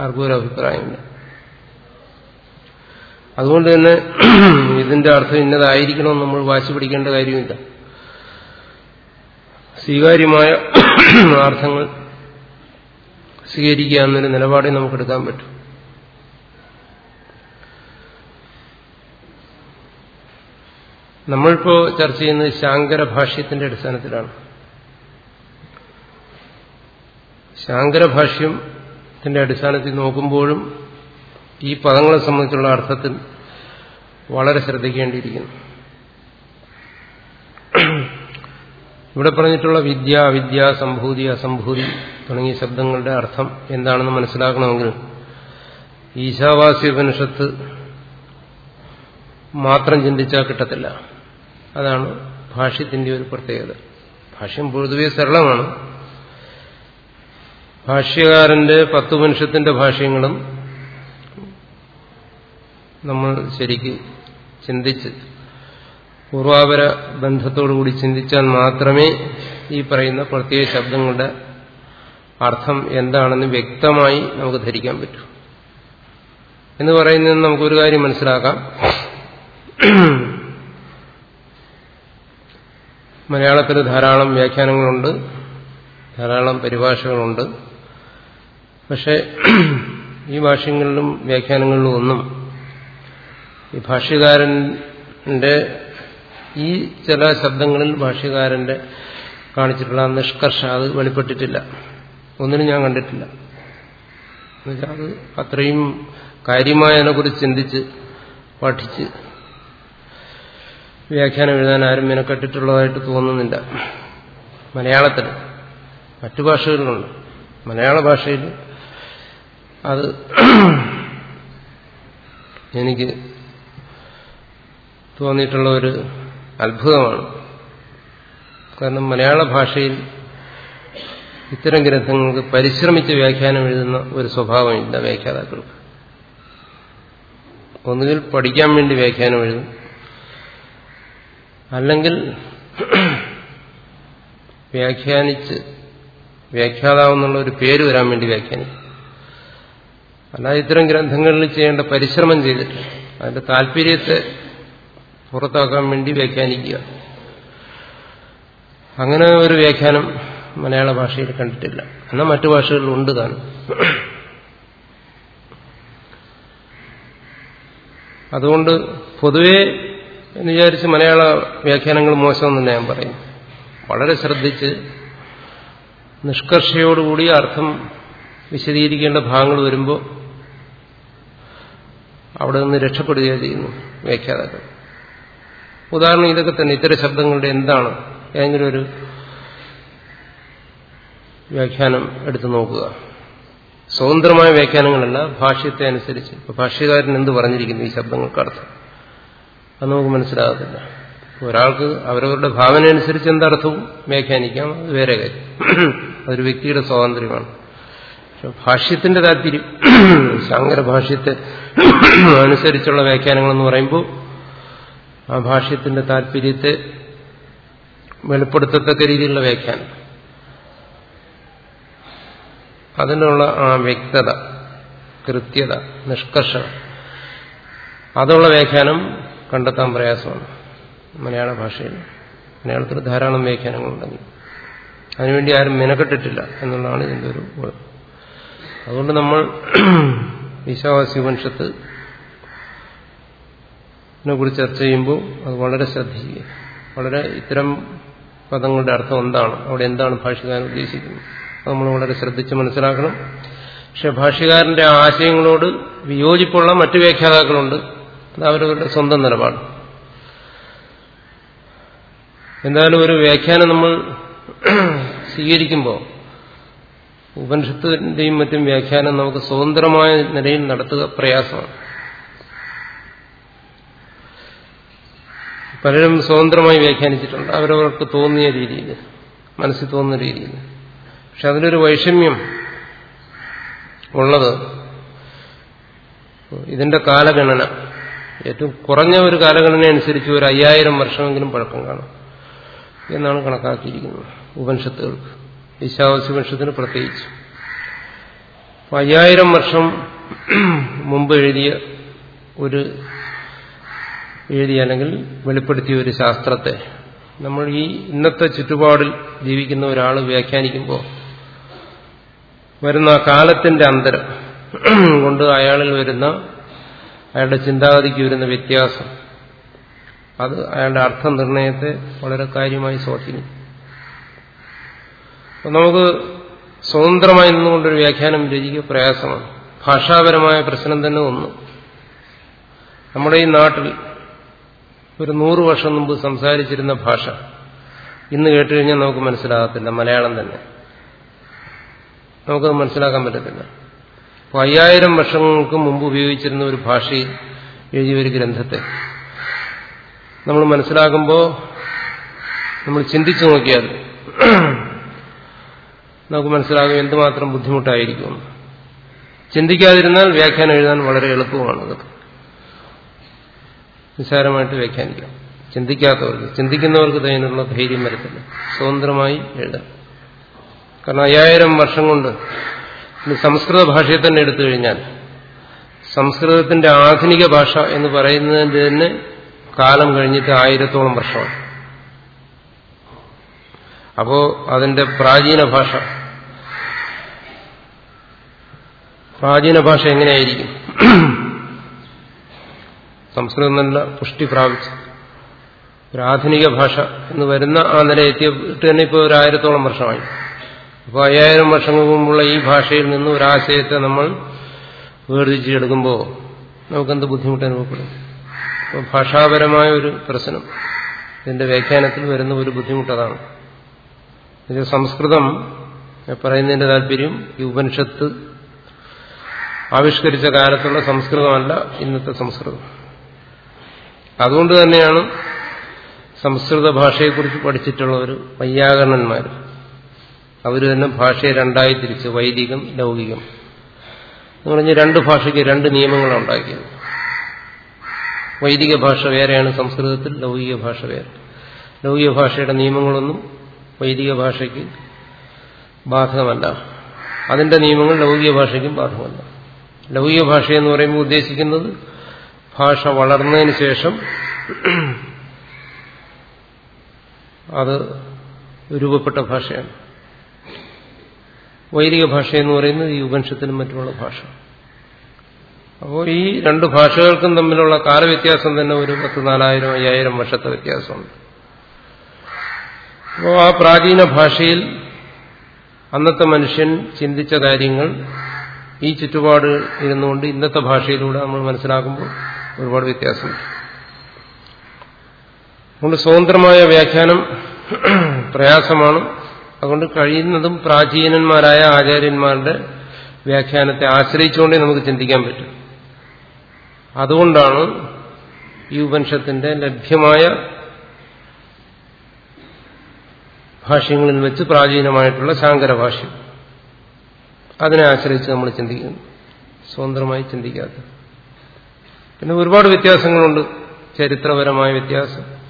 ആർക്കും ഒരു അഭിപ്രായമില്ല അതുകൊണ്ട് തന്നെ ഇതിന്റെ അർത്ഥം ഇന്നതായിരിക്കണം നമ്മൾ വാശി പിടിക്കേണ്ട കാര്യമില്ല. സ്വീകാര്യമായ അർത്ഥങ്ങൾ സ്വീകരിക്കുക എന്നൊരു നിലപാടേ നമുക്കെടുക്കാൻ പറ്റും. നമ്മളിപ്പോ ചർച്ച ചെയ്യുന്നത് ശാങ്കര ഭാഷ്യത്തിന്റെ അടിസ്ഥാനത്തിലാണ്. ശാങ്കര ഭാഷ്യത്തിന്റെ അടിസ്ഥാനത്തിൽ നോക്കുമ്പോഴും ഈ പദങ്ങളെ സംബന്ധിച്ചുള്ള അർത്ഥത്തിൽ വളരെ ശ്രദ്ധിക്കേണ്ടിയിരിക്കുന്നു. ഇവിടെ പറഞ്ഞിട്ടുള്ള വിദ്യ അവിദ്യ സംഭൂതി അസംഭൂതി തുടങ്ങിയ ശബ്ദങ്ങളുടെ അർത്ഥം എന്താണെന്ന് മനസ്സിലാക്കണമെങ്കിൽ ഈശാവാസി ഉപനിഷത്ത് മാത്രം ചിന്തിച്ചാൽ കിട്ടത്തില്ല. അതാണ് ഭാഷ്യത്തിന്റെ ഒരു പ്രത്യേകത. ഭാഷ്യം പൊതുവെ സരളമാണ്. ഭാഷ്യകാരന്റെ പത്തുപനിഷത്തിന്റെ ഭാഷ്യങ്ങളും നമ്മൾ ശരിക്ക് ചിന്തിച്ച് പൂർവാപര ബന്ധത്തോടുകൂടി ചിന്തിച്ചാൽ മാത്രമേ ഈ പറയുന്ന പ്രത്യേക ശബ്ദങ്ങളുടെ അർത്ഥം എന്താണെന്ന് വ്യക്തമായി നമുക്ക് ധരിക്കാൻ പറ്റൂ. എന്ന് പറയുന്നതിന് നമുക്കൊരു കാര്യം മനസ്സിലാക്കാം. മലയാളത്തിൽ ധാരാളം വ്യാഖ്യാനങ്ങളുണ്ട് ധാരാളം പരിഭാഷകളുണ്ട്. പക്ഷെ ഈ ഭാഷ്യങ്ങളിലും വ്യാഖ്യാനങ്ങളിലും ഒന്നും ഈ ഭാഷ്യകാരന്റെ ഈ ചില ശബ്ദങ്ങളിൽ ഭാഷ്യകാരന്റെ കാണിച്ചിട്ടുള്ള നിഷ്കർഷ അത് വെളിപ്പെട്ടിട്ടില്ല. ഒന്നിനും ഞാൻ കണ്ടിട്ടില്ല. എന്നുവെച്ചാൽ അത് അത്രയും കാര്യമായ അതിനെക്കുറിച്ച് ചിന്തിച്ച് പഠിച്ച് വ്യാഖ്യാനം എഴുതാൻ ആരും മെനക്കെട്ടിട്ടുള്ളതായിട്ട് തോന്നുന്നില്ല. മലയാളത്തിൽ മറ്റു ഭാഷകളിലുണ്ട്. മലയാള ഭാഷയിൽ അത് എനിക്ക് തോന്നിയിട്ടുള്ള ഒരു അത്ഭുതമാണ്. കാരണം മലയാള ഭാഷയിൽ ഇത്തരം ഗ്രന്ഥങ്ങൾക്ക് പരിശ്രമിച്ച് വ്യാഖ്യാനം എഴുതുന്ന ഒരു സ്വഭാവമില്ല വ്യാഖ്യാതാക്കൾക്ക്. ഒന്നുകിൽ പഠിക്കാൻ വേണ്ടി വ്യാഖ്യാനം എഴുതും. അല്ലെങ്കിൽ വ്യാഖ്യാനിച്ച് വ്യാഖ്യാതാവെന്നുള്ള ഒരു പേര് വരാൻ വേണ്ടി വ്യാഖ്യാനിക്കും. അല്ലാതെ ഇത്തരം ഗ്രന്ഥങ്ങളിൽ ചെയ്യേണ്ട പരിശ്രമം ചെയ്തിട്ട് അതിന്റെ താല്പര്യത്തെ പുറത്താക്കാൻ വേണ്ടി വ്യാഖ്യാനിക്കുക. അങ്ങനെ ഒരു വ്യാഖ്യാനം മലയാള ഭാഷയിൽ കണ്ടിട്ടില്ല. എന്നാൽ മറ്റു ഭാഷകളിൽ ഉണ്ട് താനും. അതുകൊണ്ട് പൊതുവേ എന്ന് വിചാരിച്ച് മലയാള വ്യാഖ്യാനങ്ങൾ മോശമെന്ന് ഞാൻ പറയും. വളരെ ശ്രദ്ധിച്ച് നിഷ്കർഷയോടുകൂടി അർത്ഥം വിശദീകരിക്കേണ്ട ഭാഗങ്ങൾ വരുമ്പോൾ അവിടെ നിന്ന് രക്ഷപ്പെടുകയോ ചെയ്യുന്നു വ്യാഖ്യാതാക്കൾ ഉദാഹരണം ഇതൊക്കെ തന്നെ ഇത്തരം ശബ്ദങ്ങളുടെ എന്താണ് ഏതെങ്കിലും ഒരു വ്യാഖ്യാനം എടുത്തു നോക്കുക. സ്വതന്ത്രമായ വ്യാഖ്യാനങ്ങളല്ല ഭാഷ്യത്തെ അനുസരിച്ച്. ഭാഷ്യകാരൻ എന്ത് പറഞ്ഞിരിക്കുന്നു ഈ ശബ്ദങ്ങൾക്ക് അർത്ഥം? അത് നമുക്ക് മനസ്സിലാകത്തില്ല. ഒരാൾക്ക് അവരവരുടെ ഭാവന അനുസരിച്ച് എന്തർത്ഥവും വ്യാഖ്യാനിക്കാം അത് വേറെ കാര്യം. അതൊരു വ്യക്തിയുടെ സ്വാതന്ത്ര്യമാണ്. ഭാഷ്യത്തിന്റെ താല്പര്യം. ശങ്കരഭാഷ്യത്തെ അനുസരിച്ചുള്ള വ്യാഖ്യാനങ്ങളെന്ന് പറയുമ്പോൾ ആ ഭാഷ്യത്തിന്റെ താല്പര്യത്തെ വെളിപ്പെടുത്തത്തക്ക രീതിയിലുള്ള വ്യാഖ്യാനം. അതിനുള്ള ആ വ്യക്തത കൃത്യത നിഷ്കർഷ അതുള്ള വ്യാഖ്യാനം കണ്ടെത്താൻ പ്രയാസമാണ് മലയാള ഭാഷയിൽ. മലയാളത്തിൽ ധാരാളം വ്യാഖ്യാനങ്ങളുണ്ടെങ്കിൽ അതിനുവേണ്ടി ആരും മെനക്കെട്ടിട്ടില്ല എന്നുള്ളതാണ് ഇതിന്റെ ഒരു അതുകൊണ്ട് നമ്മൾ ഈശാവാസി ഉപനിഷത്ത് കുറിച്ച് ചർച്ച ചെയ്യുമ്പോൾ അത് വളരെ ശ്രദ്ധിക്കുക. വളരെ ഇത്തരം പദങ്ങളുടെ അർത്ഥം എന്താണ്? അവിടെ എന്താണ് ഭാഷകാരൻ ഉദ്ദേശിക്കുന്നത്? നമ്മൾ വളരെ ശ്രദ്ധിച്ച് മനസ്സിലാക്കണം. പക്ഷെ ഭാഷകാരന്റെ ആശയങ്ങളോട് വിയോജിപ്പുള്ള മറ്റു വ്യാഖ്യാതാക്കളുണ്ട്. അത് അവരവരുടെ സ്വന്തം നിലപാട്. എന്തായാലും ഒരു വ്യാഖ്യാനം നമ്മൾ സ്വീകരിക്കുമ്പോൾ ഉപനിഷത്തിന്റെയും മറ്റും വ്യാഖ്യാനം നമുക്ക് സ്വതന്ത്രമായ നിലയിൽ നടത്തുക പ്രയാസമാണ്. പലരും സ്വതന്ത്രമായി വ്യാഖ്യാനിച്ചിട്ടുണ്ട്. അവരവർക്ക് തോന്നിയ രീതിയിൽ മനസ്സിൽ തോന്നുന്ന രീതിയിൽ. പക്ഷെ അതിനൊരു വൈഷമ്യം ഉള്ളത് ഇതിന്റെ കാലഗണന. ഏറ്റവും കുറഞ്ഞ ഒരു കാലഗണന അനുസരിച്ച് ഒരു അയ്യായിരം വർഷമെങ്കിലും പഴക്കം കാണും എന്നാണ് കണക്കാക്കിയിരിക്കുന്നത് ഉപനിഷത്തുകൾക്ക്. ഈശാവാസ്യപനിഷത്തിന് പ്രത്യേകിച്ച്. അയ്യായിരം വർഷം മുമ്പ് എഴുതിയ ഒരു എഴുതിയ അല്ലെങ്കിൽ വെളിപ്പെടുത്തിയ ഒരു ശാസ്ത്രത്തെ നമ്മൾ ഈ ഇന്നത്തെ ചുറ്റുപാടിൽ ജീവിക്കുന്ന ഒരാൾ വ്യാഖ്യാനിക്കുമ്പോൾ വരുന്ന കാലത്തിന്റെ അന്തരം കൊണ്ട് അയാളിൽ വരുന്ന അയാളുടെ ചിന്താഗതിക്ക് വരുന്ന വ്യത്യാസം. അത് അയാളുടെ അർത്ഥനിർണയത്തെ വളരെ കാര്യമായി സ്വാധീനിക്കും. നമുക്ക് സ്വതന്ത്രമായി നിന്നുകൊണ്ടൊരു വ്യാഖ്യാനം രചിക്കുക പ്രയാസമാണ്. ഭാഷാപരമായ പ്രശ്നം തന്നെ ഒന്ന് നമ്മുടെ ഈ നാട്ടിൽ ഒരു നൂറ് വർഷം മുമ്പ് സംസാരിച്ചിരുന്ന ഭാഷ ഇന്ന് കേട്ടുകഴിഞ്ഞാൽ നമുക്ക് മനസ്സിലാകത്തില്ല. മലയാളം തന്നെ. നമുക്കത് മനസ്സിലാക്കാൻ പറ്റത്തില്ല. അപ്പോൾ അയ്യായിരം വർഷങ്ങൾക്ക് മുമ്പ് ഉപയോഗിച്ചിരുന്ന ഒരു ഭാഷയിൽ എഴുതിയ ഒരു ഗ്രന്ഥത്തെ നമ്മൾ മനസ്സിലാക്കുമ്പോൾ നമ്മൾ ചിന്തിച്ചു നോക്കിയാൽ നമുക്ക് മനസ്സിലാകും എന്തുമാത്രം ബുദ്ധിമുട്ടായിരിക്കും. ചിന്തിക്കാതിരുന്നാൽ വ്യാഖ്യാനം എഴുതാൻ വളരെ എളുപ്പമാണ് നിസ്സാരമായിട്ട് വ്യാഖ്യാനിക്കാം. ചിന്തിക്കാത്തവർക്ക് ചിന്തിക്കുന്നവർക്ക് തന്നെയുള്ള ധൈര്യം വരത്തില്ല. സ്വതന്ത്രമായി എഴുതാം കാരണം അയ്യായിരം വർഷം കൊണ്ട് സംസ്കൃത ഭാഷയെ തന്നെ എടുത്തു കഴിഞ്ഞാൽ സംസ്കൃതത്തിന്റെ ആധുനിക ഭാഷ എന്ന് പറയുന്നതിന്റെ തന്നെ കാലം കഴിഞ്ഞിട്ട് ആയിരത്തോളം വർഷമാണ്. അപ്പോ അതിന്റെ പ്രാചീന ഭാഷ പ്രാചീന ഭാഷ എങ്ങനെയായിരിക്കും? സംസ്കൃതം നല്ല പുഷ്ടി പ്രാപിച്ചു. ഒരു ആധുനിക ഭാഷ എന്ന് വരുന്ന ആ നില എത്തിയിട്ട് തന്നെ ഇപ്പോൾ ഒരു ആയിരത്തോളം വർഷമായി. അപ്പോൾ അയ്യായിരം വർഷങ്ങൾക്ക് മുമ്പുള്ള ഈ ഭാഷയിൽ നിന്ന് ഒരാശയത്തെ നമ്മൾ വേർതിരിച്ചെടുക്കുമ്പോൾ നമുക്കെന്ത് ബുദ്ധിമുട്ട് അനുഭവപ്പെടും? അപ്പോൾ ഭാഷാപരമായ ഒരു പ്രശ്നം. ഇതിന്റെ വ്യാഖ്യാനത്തിൽ വരുന്ന ഒരു ബുദ്ധിമുട്ടതാണ് ഇത് സംസ്കൃതം പറയുന്നതിന്റെ താല്പര്യം ഈ ഉപനിഷത്ത് ആവിഷ്കരിച്ച കാലത്തുള്ള സംസ്കൃതമല്ല ഇന്നത്തെ സംസ്കൃതം. അതുകൊണ്ട് തന്നെയാണ് സംസ്കൃത ഭാഷയെക്കുറിച്ച് പഠിച്ചിട്ടുള്ളവർ വൈയാകരണന്മാർ അവർ തന്നെ ഭാഷയെ രണ്ടായി തിരിച്ച് വൈദികം ലൗകികം. എന്ന് പറഞ്ഞ് രണ്ട് ഭാഷയ്ക്ക് രണ്ട് നിയമങ്ങളാണ് ഉണ്ടാക്കിയത്. വൈദിക ഭാഷ വേറെയാണ് സംസ്കൃതത്തിൽ ലൗകിക ഭാഷ വേറെ. ലൗകിക ഭാഷയുടെ നിയമങ്ങളൊന്നും വൈദിക ഭാഷയ്ക്ക് ബാധകമല്ല. അതിന്റെ നിയമങ്ങൾ ലൗകിക ഭാഷയ്ക്കും ബാധകമല്ല. ലൗകിക എന്ന് പറയുമ്പോൾ ഉദ്ദേശിക്കുന്നത് ഭാഷ വളർന്നതിന് ശേഷം അത് രൂപപ്പെട്ട ഭാഷയാണ്. വൈദിക ഭാഷ എന്ന് പറയുന്നത് ഈ ഉപനിഷത്തിനും മറ്റുമുള്ള ഭാഷ. അപ്പോൾ ഈ രണ്ട് ഭാഷകൾക്കും തമ്മിലുള്ള കാലവ്യത്യാസം തന്നെ ഒരു പത്ത് നാലായിരം അയ്യായിരം വർഷത്തെ വ്യത്യാസമുണ്ട്. അപ്പോൾ ആ പ്രാചീന ഭാഷയിൽ അന്നത്തെ മനുഷ്യൻ ചിന്തിച്ച കാര്യങ്ങൾ ഈ ചുറ്റുപാട് ഇരുന്നുകൊണ്ട് ഇന്നത്തെ ഭാഷയിലൂടെ നമ്മൾ മനസ്സിലാക്കുമ്പോൾ ഒരുപാട് വ്യത്യാസമുണ്ട്. അതുകൊണ്ട് സ്വതന്ത്രമായ വ്യാഖ്യാനം പ്രയാസമാണ്. അതുകൊണ്ട് കഴിയുന്നതും പ്രാചീനന്മാരായ ആചാര്യന്മാരുടെ വ്യാഖ്യാനത്തെ ആശ്രയിച്ചുകൊണ്ടേ നമുക്ക് ചിന്തിക്കാൻ പറ്റും. അതുകൊണ്ടാണ് ഈ ഉപനിഷത്തിന്റെ ലഭ്യമായ ഭാഷ്യങ്ങളിൽ വെച്ച് പ്രാചീനമായിട്ടുള്ള ശാങ്കര ഭാഷ്യം അതിനെ ആശ്രയിച്ച് നമ്മൾ ചിന്തിക്കുന്നു. സ്വതന്ത്രമായി ചിന്തിക്കാത്ത. പിന്നെ ഒരുപാട് വ്യത്യാസങ്ങളുണ്ട്. ചരിത്രപരമായ വ്യത്യാസം.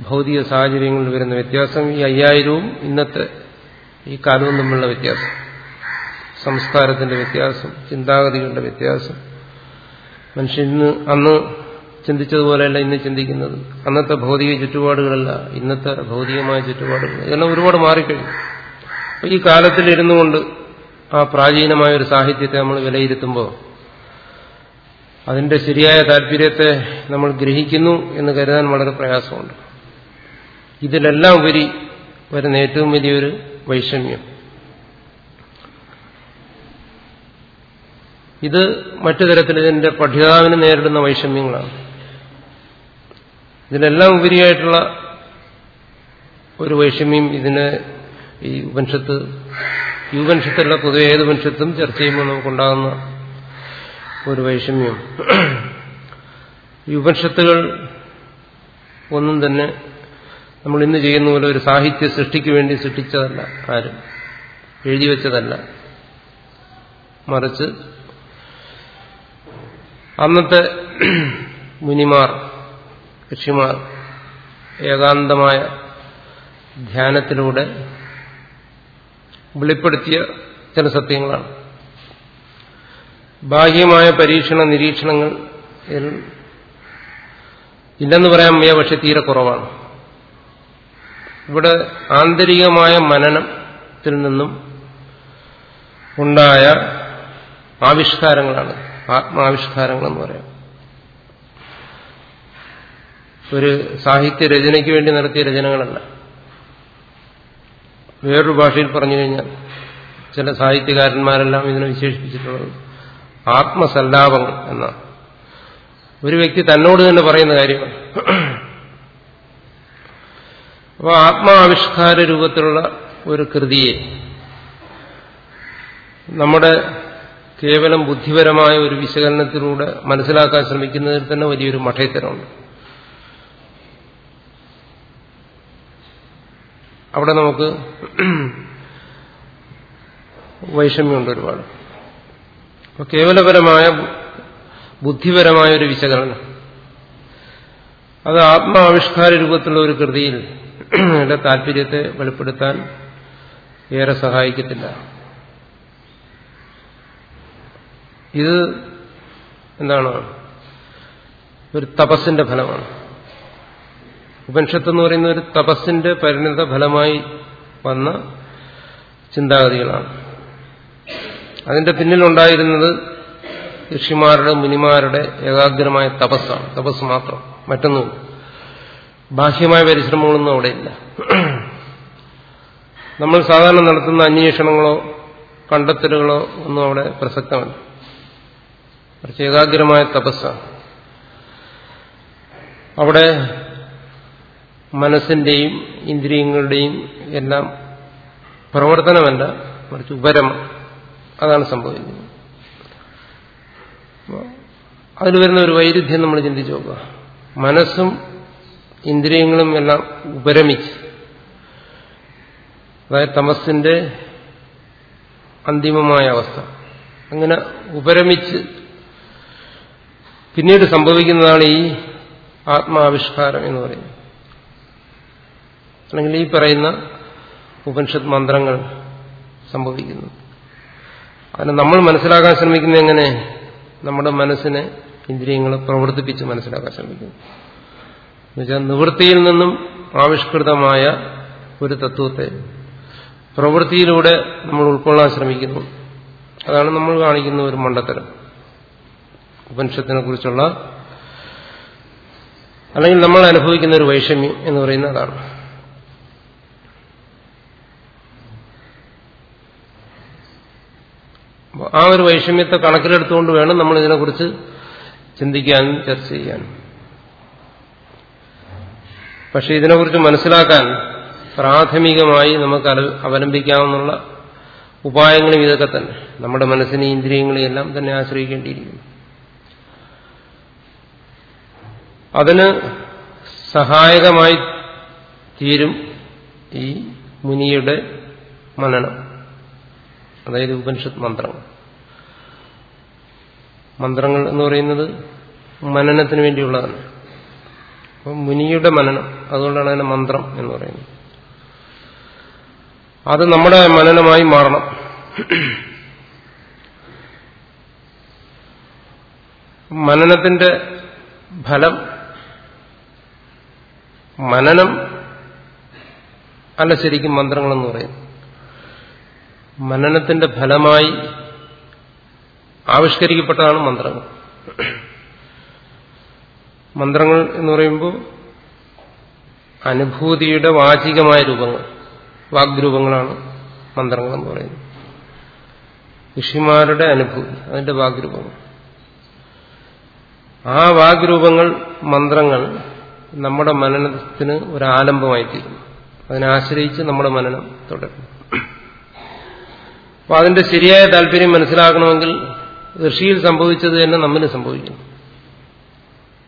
ഭൗതിക സാഹചര്യങ്ങളിൽ വരുന്ന വ്യത്യാസം ഈ അയ്യായിരവും ഇന്നത്തെ ഈ കാലവും തമ്മിലുള്ള വ്യത്യാസം. സംസ്കാരത്തിന്റെ വ്യത്യാസം ചിന്താഗതികളുടെ വ്യത്യാസം. മനുഷ്യൻ ഇന്ന് അന്ന് ചിന്തിച്ചതുപോലെയല്ല ഇന്ന് ചിന്തിക്കുന്നത്. അന്നത്തെ ഭൗതിക ചുറ്റുപാടുകളല്ല ഇന്നത്തെ ഭൗതികമായ ചുറ്റുപാടുകൾ. ഇതെല്ലാം ഒരുപാട് മാറിക്കഴിഞ്ഞു. ഈ കാലത്തിൽ ഇരുന്നു കൊണ്ട് ആ പ്രാചീനമായ ഒരു സാഹിത്യത്തെ നമ്മൾ വിലയിരുത്തുമ്പോൾ അതിന്റെ ശരിയായ താല്പര്യത്തെ നമ്മൾ ഗ്രഹിക്കുന്നു എന്ന് കരുതാൻ വളരെ പ്രയാസമുണ്ട്. ഇതിലെല്ലാം ഉപരി വരുന്ന ഏറ്റവും വലിയൊരു വൈഷമ്യം. ഇത് മറ്റു തരത്തിൽ ഇതിന്റെ പഠിതാവിന് നേരിടുന്ന വൈഷമ്യങ്ങളാണ്. ഇതിനെല്ലാം ഉപരിയായിട്ടുള്ള ഒരു വൈഷമ്യം ഇതിന് ഈ ഉപനിഷത്ത് ഈ മനുഷ്യത്തല്ല പൊതുവെ ഏത് മനുഷ്യത്തും ചർച്ച ചെയ്യുമ്പോൾ നമുക്കുണ്ടാകുന്ന ഒരു വൈഷമ്യം. യുപനിഷത്തുകൾ ഒന്നും തന്നെ നമ്മൾ ഇന്ന് ചെയ്യുന്ന പോലെ ഒരു സാഹിത്യ സൃഷ്ടിക്ക് വേണ്ടി സൃഷ്ടിച്ചതല്ല ആരും. എഴുതി വെച്ചതല്ല. മറിച്ച് അന്നത്തെ മുനിമാർ ഋഷിമാർ ഏകാന്തമായ ധ്യാനത്തിലൂടെ വെളിപ്പെടുത്തിയ ചില സത്യങ്ങളാണ്. ബാഹ്യമായ പരീക്ഷണ നിരീക്ഷണങ്ങൾ ഇല്ലെന്ന് പറയാൻ വയ്യ പക്ഷെ തീരെ കുറവാണ്. ഇവിടെ ആന്തരികമായ മനനത്തിൽ നിന്നും ഉണ്ടായ ആവിഷ്കാരങ്ങളാണ്. ആത്മാവിഷ്കാരങ്ങളെന്ന് പറയാം. ഒരു സാഹിത്യ രചനയ്ക്ക് വേണ്ടി നടത്തിയ രചനകളല്ല. വേറൊരു ഭാഷയിൽ പറഞ്ഞു കഴിഞ്ഞാൽ ചില സാഹിത്യകാരന്മാരെല്ലാം ഇതിനെ വിശേഷിപ്പിച്ചിട്ടുള്ളത്. ആത്മസല്ലാപം എന്ന. ഒരു വ്യക്തി തന്നോട് തന്നെ പറയുന്ന കാര്യമാണ്. അപ്പോൾ ആത്മാവിഷ്കാര രൂപത്തിലുള്ള ഒരു കൃതിയെ നമ്മുടെ കേവലം ബുദ്ധിപരമായ ഒരു വിശകലനത്തിലൂടെ മനസ്സിലാക്കാൻ ശ്രമിക്കുന്നതിൽ തന്നെ വലിയൊരു മഠയത്തരമുണ്ട് അവിടെ നമുക്ക് വൈഷമ്യമുണ്ട് ഒരുപാട്. അപ്പോൾ കേവലപരമായ ബുദ്ധിപരമായ ഒരു വിശകലനം. അത് ആത്മാവിഷ്കാര രൂപത്തിലുള്ള ഒരു കൃതിയിൽ എന്റെ താല്പര്യത്തെ വെളിപ്പെടുത്താൻ ഏറെ സഹായിക്കത്തില്ല. ഇത് എന്താണ്? ഒരു തപസ്സിന്റെ ഫലമാണ്. ഉപനിഷത്ത് എന്ന് പറയുന്ന ഒരു തപസ്സിന്റെ പരിണിത ഫലമായി വന്ന ചിന്താഗതികളാണ്. അതിന്റെ പിന്നിലുണ്ടായിരുന്നത് ഋഷിമാരുടെ മുനിമാരുടെ ഏകാഗ്രമായ തപസ്സാണ്. തപസ് മാത്രം മറ്റൊന്നും ബാഹ്യമായ പരിശ്രമങ്ങളൊന്നും അവിടെയില്ല. നമ്മൾ സാധാരണ നടത്തുന്ന അന്വേഷണങ്ങളോ കണ്ടെത്തലുകളോ ഒന്നും അവിടെ പ്രസക്തമല്ല. കുറച്ച് ഏകാഗ്രമായ തപസ്സാണ്. അവിടെ മനസ്സിന്റെയും ഇന്ദ്രിയങ്ങളുടെയും എല്ലാം പ്രവർത്തനമല്ല മറിച്ച് ഉപരം അതാണ് സംഭവിക്കുന്നത്. അതിൽ വരുന്ന ഒരു വൈരുദ്ധ്യം നമ്മൾ ചിന്തിച്ചു നോക്കുക. മനസ്സും ഇന്ദ്രിയങ്ങളും എല്ലാം ഉപരമിച്ച് അതായത് തമസിന്റെ അന്തിമമായ അവസ്ഥ അങ്ങനെ ഉപരമിച്ച് പിന്നീട് സംഭവിക്കുന്നതാണ് ഈ ആത്മാവിഷ്കാരം എന്ന് പറയുന്നത്. അല്ലെങ്കിൽ ഈ പറയുന്ന ഉപനിഷത്ത് മന്ത്രങ്ങൾ സംഭവിക്കുന്നു. അതിന് നമ്മൾ മനസ്സിലാക്കാൻ ശ്രമിക്കുന്നത് എങ്ങനെ? നമ്മുടെ മനസ്സിനെ ഇന്ദ്രിയങ്ങളെ പ്രവർത്തിപ്പിച്ച് മനസ്സിലാക്കാൻ ശ്രമിക്കുന്നു. എന്നുവെച്ചാൽ നിവൃത്തിയിൽ നിന്നും ആവിഷ്കൃതമായ ഒരു തത്വത്തെ പ്രവൃത്തിയിലൂടെ നമ്മൾ ഉൾക്കൊള്ളാൻ ശ്രമിക്കുന്നു. അതാണ് നമ്മൾ കാണിക്കുന്ന ഒരു മണ്ടത്തരം. ഉപനിഷത്തിനെ കുറിച്ചുള്ള അല്ലെങ്കിൽ നമ്മൾ അനുഭവിക്കുന്ന ഒരു വൈഷമ്യം എന്ന് പറയുന്ന അതാണ്. ആ ഒരു വൈഷമ്യത്തെ കണക്കിലെടുത്തുകൊണ്ട് വേണം നമ്മൾ ഇതിനെക്കുറിച്ച് ചിന്തിക്കാനും ചർച്ച ചെയ്യാനും പക്ഷെ ഇതിനെക്കുറിച്ച് മനസ്സിലാക്കാൻ പ്രാഥമികമായി നമുക്ക് അവലംബിക്കാവുന്ന ഉപായങ്ങളും ഇതൊക്കെ തന്നെ. നമ്മുടെ മനസ്സിനെ ഇന്ദ്രിയങ്ങളെയും എല്ലാം തന്നെ ആശ്രയിക്കേണ്ടിയിരിക്കുന്നു. അതിന് സഹായകമായി തീരും ഈ മുനിയുടെ മനനം. അതായത് ഉപനിഷത്ത് മന്ത്രങ്ങൾ. മന്ത്രങ്ങൾ എന്ന് പറയുന്നത് മനനത്തിന് വേണ്ടിയുള്ളതാണ്. അപ്പം മുനിയുടെ മനനം അതുകൊണ്ടാണ് അതിന് മന്ത്രം എന്ന് പറയുന്നത്. അത് നമ്മുടെ മനനമായി മാറണം. മനനത്തിന്റെ ഫലം മനനം അല്ല ശരിക്കും മന്ത്രങ്ങളെന്ന് പറയും മനനത്തിന്റെ ഫലമായി ആവിഷ്കരിക്കപ്പെട്ടതാണ് മന്ത്രങ്ങൾ. മന്ത്രങ്ങൾ എന്ന് പറയുമ്പോൾ അനുഭൂതിയുടെ വാചികമായ രൂപങ്ങൾ വാഗ്രൂപങ്ങളാണ് മന്ത്രങ്ങൾ എന്ന് പറയുന്നത്. ഋഷിമാരുടെ അനുഭൂതി അതിന്റെ വാഗ്രൂപങ്ങൾ. ആ വാഗ്രൂപങ്ങൾ മന്ത്രങ്ങൾ നമ്മുടെ മനനത്തിന് ഒരു ആലംബമായിത്തീരുന്നു അതിനെ ആശ്രയിച്ച് നമ്മുടെ മനനം തുടരുന്നു. അപ്പൊ അതിന്റെ ശരിയായ താല്പര്യം മനസ്സിലാക്കണമെങ്കിൽ ഋഷിയിൽ സംഭവിച്ചത് തന്നെ നമ്മൾ സംഭവിക്കുന്നു.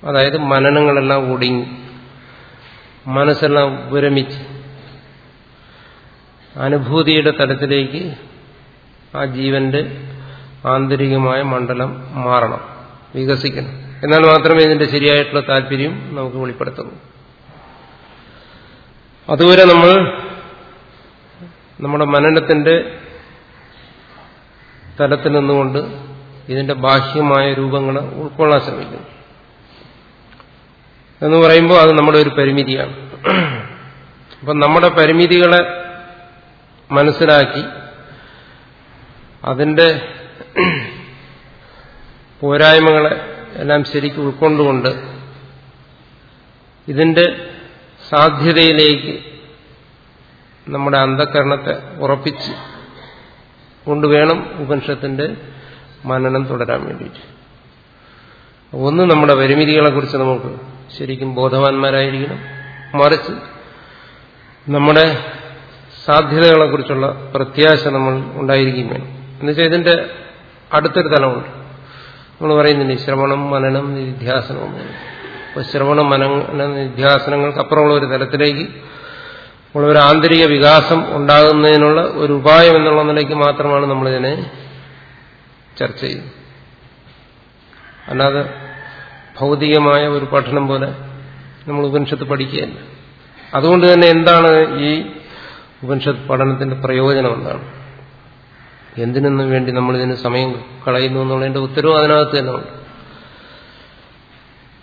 അതായത് മനനങ്ങളെല്ലാം ഒടുങ്ങി മനസ്സെല്ലാം വിരമിച്ച് അനുഭൂതിയുടെ തലത്തിലേക്ക് ആ ജീവന്റെ ആന്തരികമായ മണ്ഡലം മാറണം വികസിക്കണം. എന്നാൽ മാത്രമേ ഇതിന്റെ ശരിയായിട്ടുള്ള താല്പര്യം നമുക്ക് വെളിപ്പെടുത്തുള്ളൂ. അതുവരെ നമ്മൾ നമ്മുടെ മനനത്തിന്റെ തലത്തിൽ നിന്നുകൊണ്ട് ഇതിന്റെ ബാഹ്യമായ രൂപങ്ങളെ ഉൾക്കൊള്ളാൻ ശ്രമിക്കുന്നു. എന്ന് പറയുമ്പോൾ അത് നമ്മുടെ ഒരു പരിമിതിയാണ്. അപ്പം നമ്മുടെ പരിമിതികളെ മനസ്സിലാക്കി അതിന്റെ പോരായ്മകളെ എല്ലാം ശരിക്കും ഉൾക്കൊണ്ടുകൊണ്ട് ഇതിന്റെ സാധ്യതയിലേക്ക് നമ്മുടെ അന്ധകരണത്തെ ഉറപ്പിച്ച് കൊണ്ടുവേണം ഉപനിഷത്തിന്റെ മനനം തുടരാൻ വേണ്ടിയിട്ട്. ഒന്ന് നമ്മുടെ പരിമിതികളെക്കുറിച്ച് നമുക്ക് ശരിക്കും ബോധവാന്മാരായിരിക്കണം. മറിച്ച് നമ്മുടെ സാധ്യതകളെക്കുറിച്ചുള്ള പ്രത്യാശ നമ്മൾ ഉണ്ടായിരിക്കും വേണം. എന്നുവെച്ചാൽ ഇതിന്റെ അടുത്തൊരു തലമുണ്ട്. നമ്മൾ പറയുന്നില്ലേ ശ്രവണം മനനം നിധ്യാസനവും ശ്രവണം മനന നിധ്യാസനങ്ങൾക്കപ്പുറമുള്ള ഒരു തലത്തിലേക്ക് ഉള്ള ഒരു ആന്തരിക വികാസം ഉണ്ടാകുന്നതിനുള്ള ഒരു ഉപായം എന്നുള്ള നിലയ്ക്ക് മാത്രമാണ് നമ്മളിതിനെ ചർച്ച ചെയ്യുന്നത്. അല്ലാതെ ഭൗതികമായ ഒരു പഠനം പോലെ നമ്മൾ ഉപനിഷത്ത് പഠിക്കുകയല്ല. അതുകൊണ്ട് തന്നെ എന്താണ് ഈ ഉപനിഷത്ത് പഠനത്തിന്റെ പ്രയോജനം എന്താണ്? എന്തിനൊന്നും വേണ്ടി നമ്മളിതിന് സമയം കളയുന്നു എന്നുള്ളതിന്റെ ഉത്തരവ് അതിനകത്ത് തന്നെ ഉണ്ട്.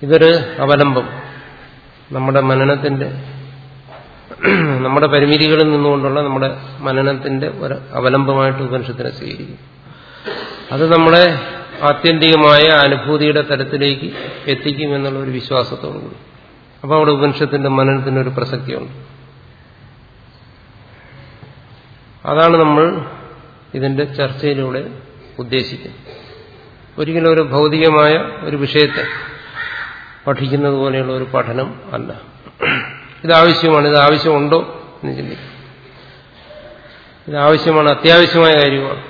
ഇതൊരു അവലംബം. നമ്മുടെ മനനത്തിന്റെ നമ്മുടെ പരിമിതികളിൽ നിന്നുകൊണ്ടുള്ള നമ്മുടെ മനനത്തിന്റെ ഒരു അവലംബമായിട്ട് ഉപനിഷത്തിനെ സ്വീകരിക്കും. അത് നമ്മളെ ആത്യന്തികമായ അനുഭൂതിയുടെ തരത്തിലേക്ക് എത്തിക്കും എന്നുള്ള ഒരു വിശ്വാസത്തോടു കൂടി. അപ്പോൾ അവിടെ ഉപനിഷത്തിന്റെ മനനത്തിനൊരു പ്രസക്തിയുണ്ട്. അതാണ് നമ്മൾ ഇതിന്റെ ചർച്ചയിലൂടെ ഉദ്ദേശിക്കുന്നത്. ഒരിക്കലും ഒരു ഭൗതികമായ ഒരു വിഷയത്തെ പഠിക്കുന്നത് പോലെയുള്ള ഒരു പഠനം അല്ല. ഇതാവശ്യമാണ് ഇത് ആവശ്യമുണ്ടോ എന്ന് ചിന്തിക്കും. ഇതാവശ്യമാണ് അത്യാവശ്യമായ കാര്യമാണ്.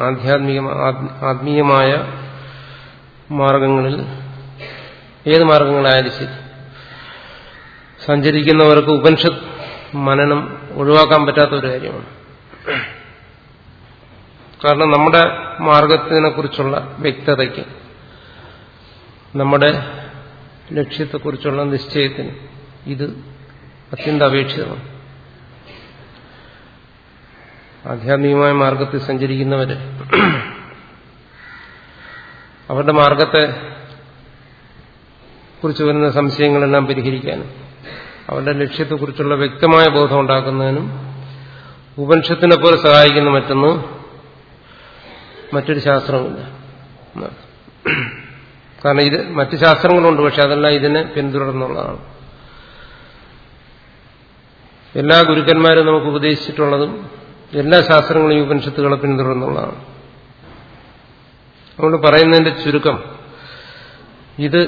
ആധ്യാത്മിക ആത്മീയമായ മാർഗങ്ങളിൽ ഏത് മാർഗങ്ങളായാലും ശരി. സഞ്ചരിക്കുന്നവർക്ക് ഉപനിഷത്ത് മനനം ഒഴിവാക്കാൻ പറ്റാത്ത ഒരു കാര്യമാണ്. കാരണം നമ്മുടെ മാർഗത്തിനെ കുറിച്ചുള്ള വ്യക്തതയ്ക്ക് നമ്മുടെ ലക്ഷ്യത്തെക്കുറിച്ചുള്ള നിശ്ചയത്തിന് ഇത് അത്യന്താപേക്ഷിതമാണ്. ആധ്യാത്മികമായ മാർഗത്തിൽ സഞ്ചരിക്കുന്നവര് അവരുടെ മാർഗത്തെ കുറിച്ച് വരുന്ന സംശയങ്ങളെല്ലാം പരിഹരിക്കാനും അവരുടെ ലക്ഷ്യത്തെക്കുറിച്ചുള്ള വ്യക്തമായ ബോധം ഉണ്ടാക്കുന്നതിനും ഉപനിഷത്തിനെ പോലെ സഹായിക്കുന്ന മറ്റൊന്ന് മറ്റൊരു ശാസ്ത്രമില്ല കാരണം ഇത് മറ്റ് ശാസ്ത്രങ്ങളുണ്ട് പക്ഷെ അതെല്ലാം ഇതിനെ പിന്തുടർന്നുള്ളതാണ്. എല്ലാ ഗുരുക്കന്മാരും നമുക്ക് ഉപദേശിച്ചിട്ടുള്ളതും എല്ലാ ശാസ്ത്രങ്ങളും ഈ ഉപനിഷത്തുകളെ പിന്തുടർന്നുള്ളതാണ്. അതുകൊണ്ട് പറയുന്നതിന്റെ ചുരുക്കം ഇത്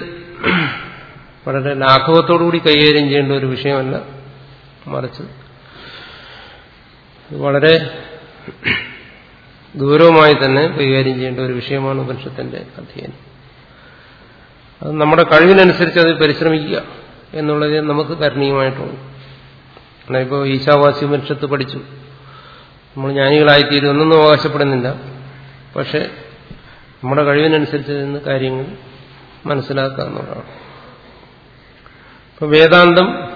വളരെ ലാഘവത്തോടുകൂടി കൈകാര്യം ചെയ്യേണ്ട ഒരു വിഷയമല്ല മറിച്ച് വളരെ ഗൗരവമായി തന്നെ കൈകാര്യം ചെയ്യേണ്ട ഒരു വിഷയമാണ് ഉപനിഷത്തിന്റെ അധ്യയനം. അത് നമ്മുടെ കഴിവിനനുസരിച്ച് അത് പരിശ്രമിക്കുക എന്നുള്ളത് നമുക്ക് കരണീയമായിട്ടുണ്ട് എന്നാൽ ഇപ്പോൾ ഈശാവാസി ഉപനിഷത്ത് പഠിച്ചു. നമ്മൾ ജ്ഞാനികളായിത്തീരും എന്നൊന്നും അവകാശപ്പെടുന്നില്ല. പക്ഷെ നമ്മുടെ കഴിവിനനുസരിച്ച് നിന്ന് കാര്യങ്ങൾ മനസ്സിലാക്കുക എന്നുള്ളതാണ് ഇപ്പൊ വേദാന്തം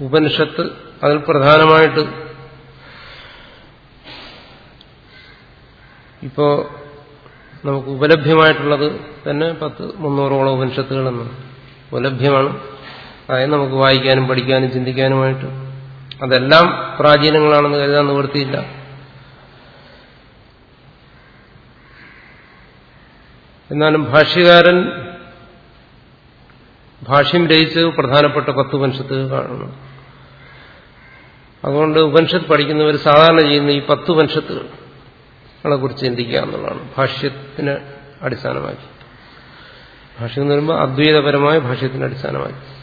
ഉപനിഷത്ത് അതിൽ പ്രധാനമായിട്ട് ഇപ്പോ നമുക്ക് ഉപലഭ്യമായിട്ടുള്ളത് തന്നെ പത്ത് മുന്നൂറോളം ഉപനിഷത്തുകളെന്ന് ഉപലഭ്യമാണ്. അതായത് നമുക്ക് വായിക്കാനും പഠിക്കാനും ചിന്തിക്കാനുമായിട്ട് അതെല്ലാം പ്രാചീനങ്ങളാണെന്ന് കരുതാൻ നിവൃത്തിയില്ല. എന്നാലും ഭാഷ്യകാരൻ ഭാഷ്യം രചിച്ച് പ്രധാനപ്പെട്ട പത്ത് ഉപനിഷത്ത് കാണുന്നു. അതുകൊണ്ട് ഉപനിഷത്ത് പഠിക്കുന്നവർ സാധാരണ ചെയ്യുന്ന ഈ പത്ത് ഉപനിഷത്തുകളെ കുറിച്ച് ചിന്തിക്കുക എന്നുള്ളതാണ്. ഭാഷ്യത്തിന് അടിസ്ഥാനമാക്കി. ഭാഷ്യം എന്ന് പറയുമ്പോൾ അദ്വൈതപരമായ ഭാഷ്യത്തിന് അടിസ്ഥാനമാക്കി.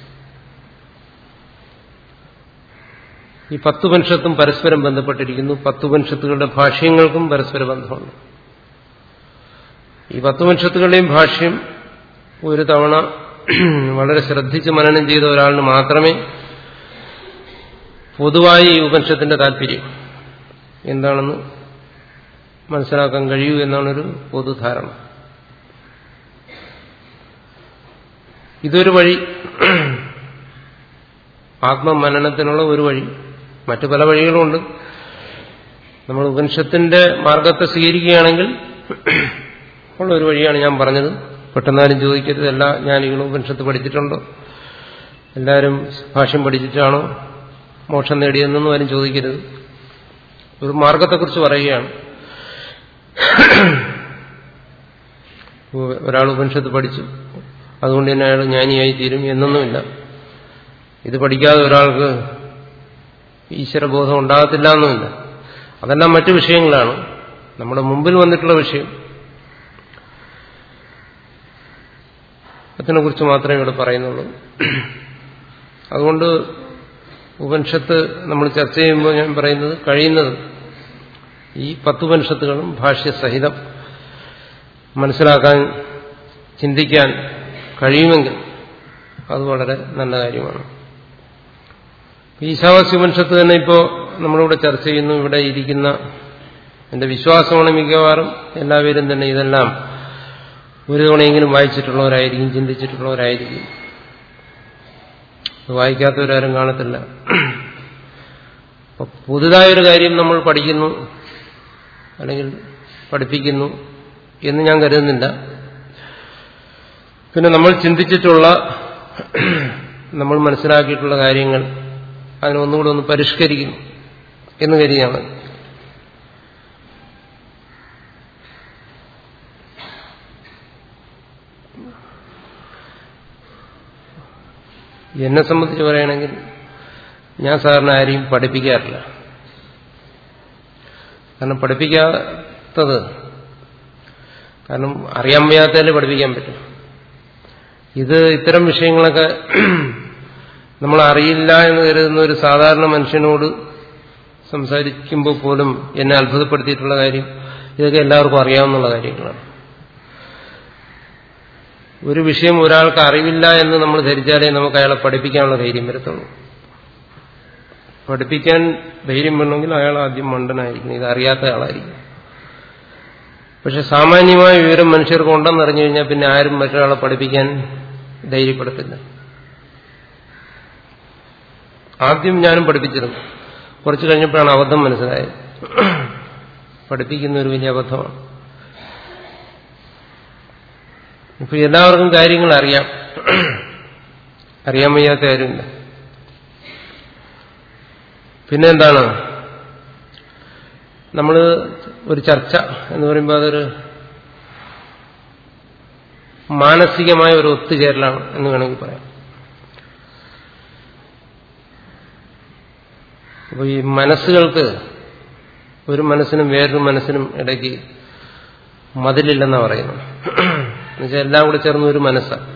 ഈ പത്ത് ഉപനിഷത്തും പരസ്പരം ബന്ധപ്പെട്ടിരിക്കുന്നു. പത്ത് ഉപനിഷത്തുകളുടെ ഭാഷ്യങ്ങൾക്കും പരസ്പര ബന്ധമുണ്ട്. ഈ പത്ത് ഉപനിഷത്തുകളുടെയും ഭാഷ്യം ഒരു തവണ വളരെ ശ്രദ്ധിച്ച് മനനം ചെയ്ത ഒരാളിന് മാത്രമേ പൊതുവായി ഈ ഉപനിഷത്തിന്റെ താല്പര്യം എന്താണെന്ന് മനസ്സിലാക്കാൻ കഴിയൂ എന്നാണൊരു പൊതുധാരണ. ഇതൊരു വഴി ആത്മമനനത്തിനുള്ള ഒരു വഴി. മറ്റു പല വഴികളുമുണ്ട്. നമ്മൾ ഉപനിഷത്തിന്റെ മാർഗത്തെ സ്വീകരിക്കുകയാണെങ്കിൽ ഉള്ള ഒരു വഴിയാണ് ഞാൻ പറഞ്ഞത്. പെട്ടെന്നാലും ചോദിക്കരുത്. എല്ലാ ഈ ഉപനിഷത്ത് പഠിച്ചിട്ടുണ്ടോ? എല്ലാവരും ഭാഷ്യം പഠിച്ചിട്ടാണോ? മോക്ഷം നേടിയതെന്നും ആരും ചോദിക്കരുത്. ഒരു മാർഗത്തെക്കുറിച്ച് പറയുകയാണ്. ഒരാൾ ഉപനിഷത്ത് പഠിച്ചു. അതുകൊണ്ട് തന്നെ അയാൾ ജ്ഞാനിയായി തീരും എന്നൊന്നുമില്ല. ഇത് പഠിക്കാതെ ഒരാൾക്ക് ഈശ്വരബോധം ഉണ്ടാകത്തില്ല എന്നുമില്ല അതെല്ലാം മറ്റു വിഷയങ്ങളാണ്. നമ്മുടെ മുമ്പിൽ വന്നിട്ടുള്ള വിഷയം. അതിനെ കുറിച്ച് മാത്രമേ ഇവിടെ പറയുന്നുള്ളൂ. അതുകൊണ്ട് ഉപനിഷത്ത് നമ്മൾ ചർച്ച ചെയ്യുമ്പോൾ ഞാൻ പറയുന്നത് കഴിയുന്നത് ഈ പത്തുപനിഷത്തുകളും ഭാഷ്യസഹിതം മനസ്സിലാക്കാൻ ചിന്തിക്കാൻ കഴിയുമെങ്കിൽ അത് വളരെ നല്ല കാര്യമാണ്. ഈശാവാസ്യ വംശത്ത് തന്നെ ഇപ്പോൾ നമ്മളിവിടെ ചർച്ച ചെയ്യുന്നു. ഇവിടെ ഇരിക്കുന്ന എന്റെ വിശ്വാസമാണ് മിക്കവാറും എല്ലാവരും തന്നെ ഇതെല്ലാം ഒരു തവണയെങ്കിലും വായിച്ചിട്ടുള്ളവരായിരിക്കും ചിന്തിച്ചിട്ടുള്ളവരായിരിക്കും. വായിക്കാത്തവരാരും കാണത്തില്ല. പുതുതായൊരു കാര്യം നമ്മൾ പഠിക്കുന്നു അല്ലെങ്കിൽ പഠിപ്പിക്കുന്നു എന്ന് ഞാൻ കരുതുന്നില്ല. പിന്നെ നമ്മൾ ചിന്തിച്ചിട്ടുള്ള നമ്മൾ മനസ്സിലാക്കിയിട്ടുള്ള കാര്യങ്ങൾ അതിനൊന്നുകൂടെ ഒന്ന് പരിഷ്കരിക്കുന്നു എന്ന് കരുതിയാണ്. എന്നെ സംബന്ധിച്ച് പറയുകയാണെങ്കിൽ ഞാൻ സാറിന് ആരെയും പഠിപ്പിക്കാറില്ല. കാരണം പഠിപ്പിക്കാത്തത് കാരണം അറിയാൻ വയ്യാത്തതിൽ പഠിപ്പിക്കാൻ പറ്റും. ഇത് ഇത്തരം വിഷയങ്ങളൊക്കെ നമ്മൾ അറിയില്ല എന്ന് കരുതുന്ന ഒരു സാധാരണ മനുഷ്യനോട് സംസാരിക്കുമ്പോൾ പോലും എന്നെ അത്ഭുതപ്പെടുത്തിയിട്ടുള്ള കാര്യം ഇതൊക്കെ എല്ലാവർക്കും അറിയാവുന്ന കാര്യങ്ങളാണ്. ഒരു വിഷയം ഒരാൾക്ക് അറിവില്ല എന്ന് നമ്മൾ ധരിച്ചാലേ നമുക്ക് അയാളെ പഠിപ്പിക്കാനുള്ള ധൈര്യം വരത്തുള്ളൂ. പഠിപ്പിക്കാൻ ധൈര്യം വേണമെങ്കിൽ അയാൾ ആദ്യം മണ്ടനായിരിക്കും ഇത് അറിയാത്ത ആളായിരിക്കും പക്ഷെ സാമാന്യമായ വിവരം മനുഷ്യർക്ക് ഉണ്ടെന്നറിഞ്ഞു കഴിഞ്ഞാൽ പിന്നെ ആരും മറ്റൊരാളെ പഠിപ്പിക്കാൻ ധൈര്യപ്പെടുത്തില്ല. ആദ്യം ഞാനും പഠിപ്പിച്ചിരുന്നു. കുറച്ച് കഴിഞ്ഞപ്പോഴാണ് അബദ്ധം മനസ്സിലായത്. പഠിപ്പിക്കുന്ന ഒരു വലിയ അബദ്ധമാണ്. ഇപ്പൊ എല്ലാവർക്കും കാര്യങ്ങൾ അറിയാം. അറിയാൻ വയ്യാത്ത കാര്യമില്ല പിന്നെ എന്താണ്? നമ്മൾ ഒരു ചർച്ച എന്ന് പറയുമ്പോൾ അതൊരു മാനസികമായ ഒരു ഒത്തുചേരലാണ് എന്ന് വേണമെങ്കിൽ പറയാം. അപ്പോൾ ഈ മനസ്സുകൾക്ക് ഒരു മനസ്സിനും വേറൊരു മനസ്സിനും ഇടയ്ക്ക് മതിലില്ലെന്നാണ് പറയുന്നത്. എന്നുവെച്ചാൽ എല്ലാം കൂടെ ചേർന്ന് ഒരു മനസ്സാണ്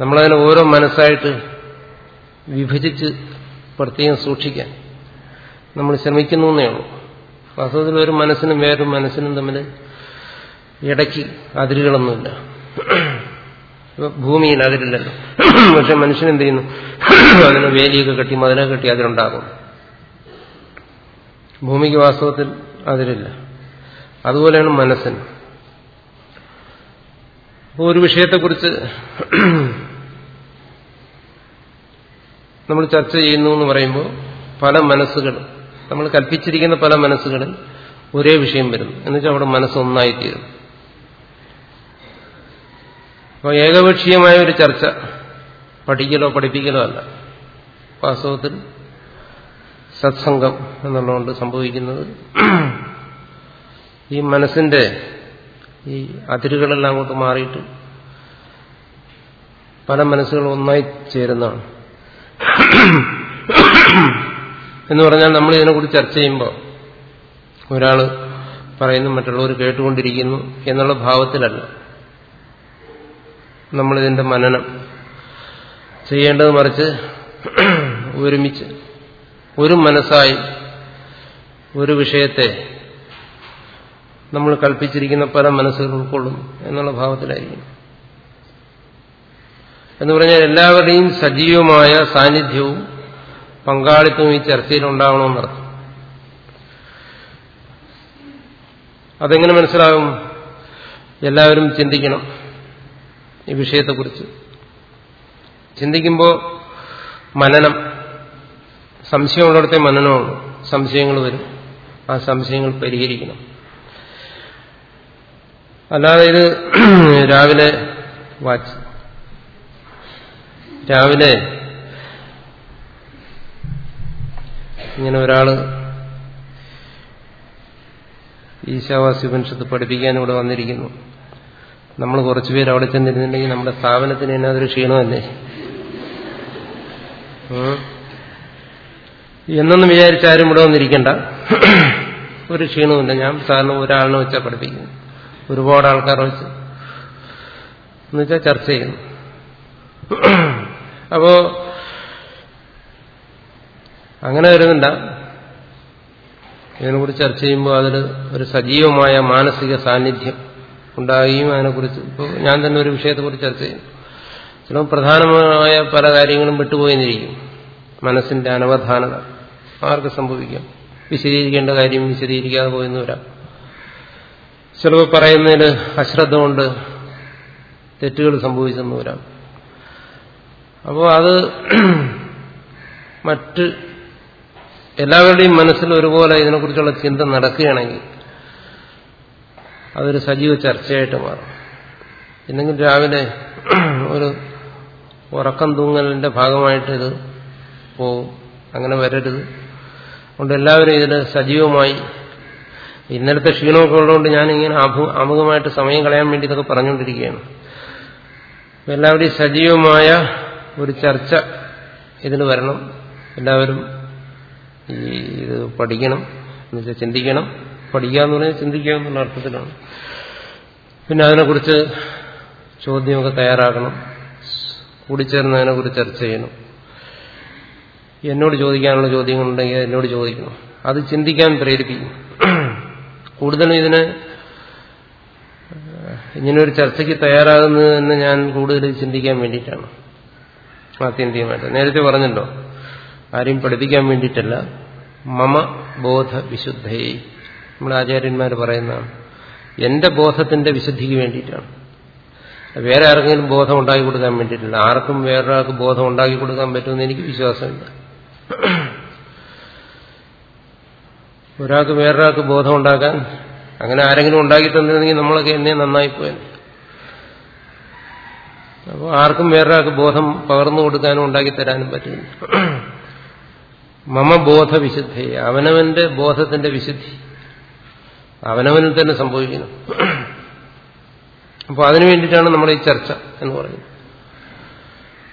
നമ്മളതിനെ ഓരോ മനസ്സായിട്ട് വിഭജിച്ച് പ്രത്യേകം സൂക്ഷിക്കാൻ നമ്മൾ ശ്രമിക്കുന്നു എന്നേ ഉള്ളൂ. വാസ്തവത്തിൽ ഒരു മനസ്സിനും വേറൊരു മനസ്സിനും തമ്മിൽ ഇടയ്ക്ക് അതിരുകളൊന്നുമില്ല. ഭൂമിയിൽ അതിരില്ലല്ലോ പക്ഷെ മനുഷ്യൻ എന്ത് ചെയ്യുന്നു? അതിന് വേലിയൊക്കെ കെട്ടി മതിനെ കെട്ടി അതിലുണ്ടാകും. ഭൂമിക്ക് വാസ്തവത്തിൽ അതിരില്ല അതുപോലെയാണ് മനസ്സിന്. അപ്പോൾ ഒരു വിഷയത്തെക്കുറിച്ച് നമ്മൾ ചർച്ച ചെയ്യുന്നു എന്ന് പറയുമ്പോൾ പല മനസ്സുകൾ നമ്മൾ കൽപ്പിച്ചിരിക്കുന്ന പല മനസ്സുകളിൽ ഒരേ വിഷയം വരുന്നു എന്നുവെച്ചാൽ അവിടെ മനസ്സൊന്നായിത്തീരും അപ്പോൾ ഏകപക്ഷീയമായ ഒരു ചർച്ച പഠിക്കലോ പഠിപ്പിക്കലോ അല്ല. വാസ്തവത്തിൽ സത്സംഗം എന്നുള്ളതുകൊണ്ട് സംഭവിക്കുന്നത് ഈ മനസ്സിന്റെ ഈ അതിരുകളെല്ലാം അങ്ങോട്ട് മാറിയിട്ട് പല മനസ്സുകളും ഒന്നായി ചേരുന്നതാണ്. എന്ന് പറഞ്ഞാൽ നമ്മൾ ഇതിനെക്കുറിച്ച് ചർച്ച ചെയ്യുമ്പോൾ ഒരാൾ പറയുന്നു മറ്റുള്ളവർ കേട്ടുകൊണ്ടിരിക്കുന്നു എന്നുള്ള ഭാവത്തിലല്ല. നമ്മളിതിന്റെ മനനം. ചെയ്യേണ്ടത് മറിച്ച് ഒരുമിച്ച് ഒരു മനസ്സായി ഒരു വിഷയത്തെ നമ്മൾ കൽപ്പിച്ചിരിക്കുന്ന പല മനസ്സുകൾ ഉൾക്കൊള്ളും എന്നുള്ള ഭാവത്തിലായിരിക്കും. എന്ന് പറഞ്ഞാൽ എല്ലാവരുടെയും സജീവമായ സാന്നിധ്യവും പങ്കാളിത്തവും ഈ ചർച്ചയിൽ ഉണ്ടാവണമെന്നർത്ഥം അതെങ്ങനെ മനസ്സിലാകും? എല്ലാവരും ചിന്തിക്കണം. ഈ വിഷയത്തെക്കുറിച്ച്. ചിന്തിക്കുമ്പോൾ മനനം സംശയമുള്ളിടത്തെ മനനമുള്ളൂ. സംശയങ്ങൾ വരും. ആ സംശയങ്ങൾ പരിഹരിക്കണം. അല്ലാതെ ഇത് രാവിലെ വാച്ച്. രാവിലെ ഇങ്ങനെ ഒരാൾ ഈശാവാസി ഉപനിഷത്ത് പഠിപ്പിക്കാൻ ഇവിടെ വന്നിരിക്കുന്നു. നമ്മൾ കുറച്ചുപേർ അവിടെ ചെന്നിരുന്നുണ്ടെങ്കിൽ നമ്മുടെ സ്ഥാപനത്തിന് തന്നെ അതൊരു ക്ഷീണമല്ലേ? എന്നൊന്നും വിചാരിച്ചാരും ഇവിടെ വന്നിരിക്കണ്ട. ഒരു ക്ഷീണവുമില്ല. ഞാൻ സാറിന് ഒരാളിനെ വെച്ചാൽ പഠിപ്പിക്കുന്നു ഒരുപാട് ആൾക്കാർ വെച്ച്. എന്നുവെച്ചാൽ ചർച്ച ചെയ്യുന്നു. അപ്പോ അങ്ങനെ വരുന്നുണ്ട. ഇതിനെക്കുറിച്ച് ചർച്ച ചെയ്യുമ്പോൾ അതിൽ ഒരു സജീവമായ മാനസിക സാന്നിധ്യം. ഉണ്ടാകുകയും അതിനെക്കുറിച്ച്. ഇപ്പോൾ ഞാൻ തന്നെ ഒരു വിഷയത്തെക്കുറിച്ച് ചർച്ച ചെയ്യും. ചിലപ്പോൾ പ്രധാനമായ പല കാര്യങ്ങളും വിട്ടുപോയെന്നിരിക്കും. മനസ്സിന്റെ അനവധാനത. ആർക്ക് സംഭവിക്കാം? വിശദീകരിക്കേണ്ട കാര്യം വിശദീകരിക്കാതെ പോയെന്ന് വരാം. ചിലപ്പോൾ പറയുന്നതിൽ അശ്രദ്ധ കൊണ്ട് തെറ്റുകൾ സംഭവിച്ചെന്ന് വരാം. അപ്പോൾ അത് മറ്റ് എല്ലാവരുടെയും മനസ്സിൽ ഒരുപോലെ ഇതിനെക്കുറിച്ചുള്ള ചിന്ത നടക്കുകയാണെങ്കിൽ അതൊരു സജീവ ചർച്ചയായിട്ട് മാറും. ഇല്ലെങ്കിൽ രാവിലെ ഒരു ഉറക്കം തൂങ്ങലിന്റെ ഭാഗമായിട്ട് ഇത് പോവും. അങ്ങനെ വരരുത്. അതുകൊണ്ട് എല്ലാവരും ഇതിന് സജീവമായി. ഇന്നലത്തെ ക്ഷീണമൊക്കെ ഉള്ളതുകൊണ്ട് ഞാനിങ്ങനെ ആമുഖമായിട്ട് സമയം കളയാൻ വേണ്ടി ഇതൊക്കെ പറഞ്ഞുകൊണ്ടിരിക്കുകയാണ്. എല്ലാവരുടെയും സജീവമായ ഒരു ചർച്ച ഇതിന് വരണം. എല്ലാവരും ഈ ഇത് പഠിക്കണം. എന്നുവെച്ചാൽ ചിന്തിക്കണം. പഠിക്കുക എന്ന് പറഞ്ഞാൽ ചിന്തിക്കുക എന്നുള്ള അർത്ഥത്തിലാണ്. പിന്നെ അതിനെക്കുറിച്ച് ചോദ്യമൊക്കെ തയ്യാറാക്കണം. കൂടിച്ചേർന്ന് അതിനെക്കുറിച്ച് ചർച്ച ചെയ്യണം. എന്നോട് ചോദിക്കാനുള്ള ചോദ്യങ്ങളുണ്ടെങ്കിൽ എന്നോട് ചോദിക്കണം. അത് ചിന്തിക്കാൻ പ്രേരിപ്പിക്കും. കൂടുതലും ഇതിന് ഇങ്ങനൊരു ചർച്ചയ്ക്ക് തയ്യാറാകുന്നത് തന്നെ ഞാൻ കൂടുതൽ ചിന്തിക്കാൻ വേണ്ടിയിട്ടാണ്. ആത്യന്തികമായിട്ട്. നേരത്തെ പറഞ്ഞല്ലോ ആരെയും പഠിപ്പിക്കാൻ വേണ്ടിയിട്ടല്ല. മമ ബോധ വിശുദ്ധയെ നമ്മുടെ ആചാര്യന്മാർ പറയുന്നതാണ് എന്റെ ബോധത്തിന്റെ വിശുദ്ധിക്ക് വേണ്ടിയിട്ടാണ്. വേറെ ആർക്കെങ്കിലും ബോധം ഉണ്ടാക്കി കൊടുക്കാൻ വേണ്ടിയിട്ടില്ല. ആർക്കും വേറൊരാൾക്ക് ബോധം ഉണ്ടാക്കി കൊടുക്കാൻ പറ്റുമെന്ന് എനിക്ക് വിശ്വാസമില്ല. ഒരാൾക്ക് വേറൊരാൾക്ക് ബോധം ഉണ്ടാക്കാൻ അങ്ങനെ ആരെങ്കിലും ഉണ്ടാക്കി തന്നിരുന്നെങ്കിൽ നമ്മളൊക്കെ എന്നെ നന്നായി പോയാൽ അപ്പോൾ ആർക്കും വേറൊരാൾക്ക് ബോധം പകർന്നു കൊടുക്കാനും ഉണ്ടാക്കി തരാനും പറ്റില്ല. മമ ബോധ അവനവന്റെ ബോധത്തിന്റെ വിശുദ്ധി. അവനവനിൽ തന്നെ സംഭവിക്കുന്നു. അപ്പോൾ അതിനു വേണ്ടിയിട്ടാണ് നമ്മുടെ ഈ ചർച്ച എന്ന് പറയുന്നത്.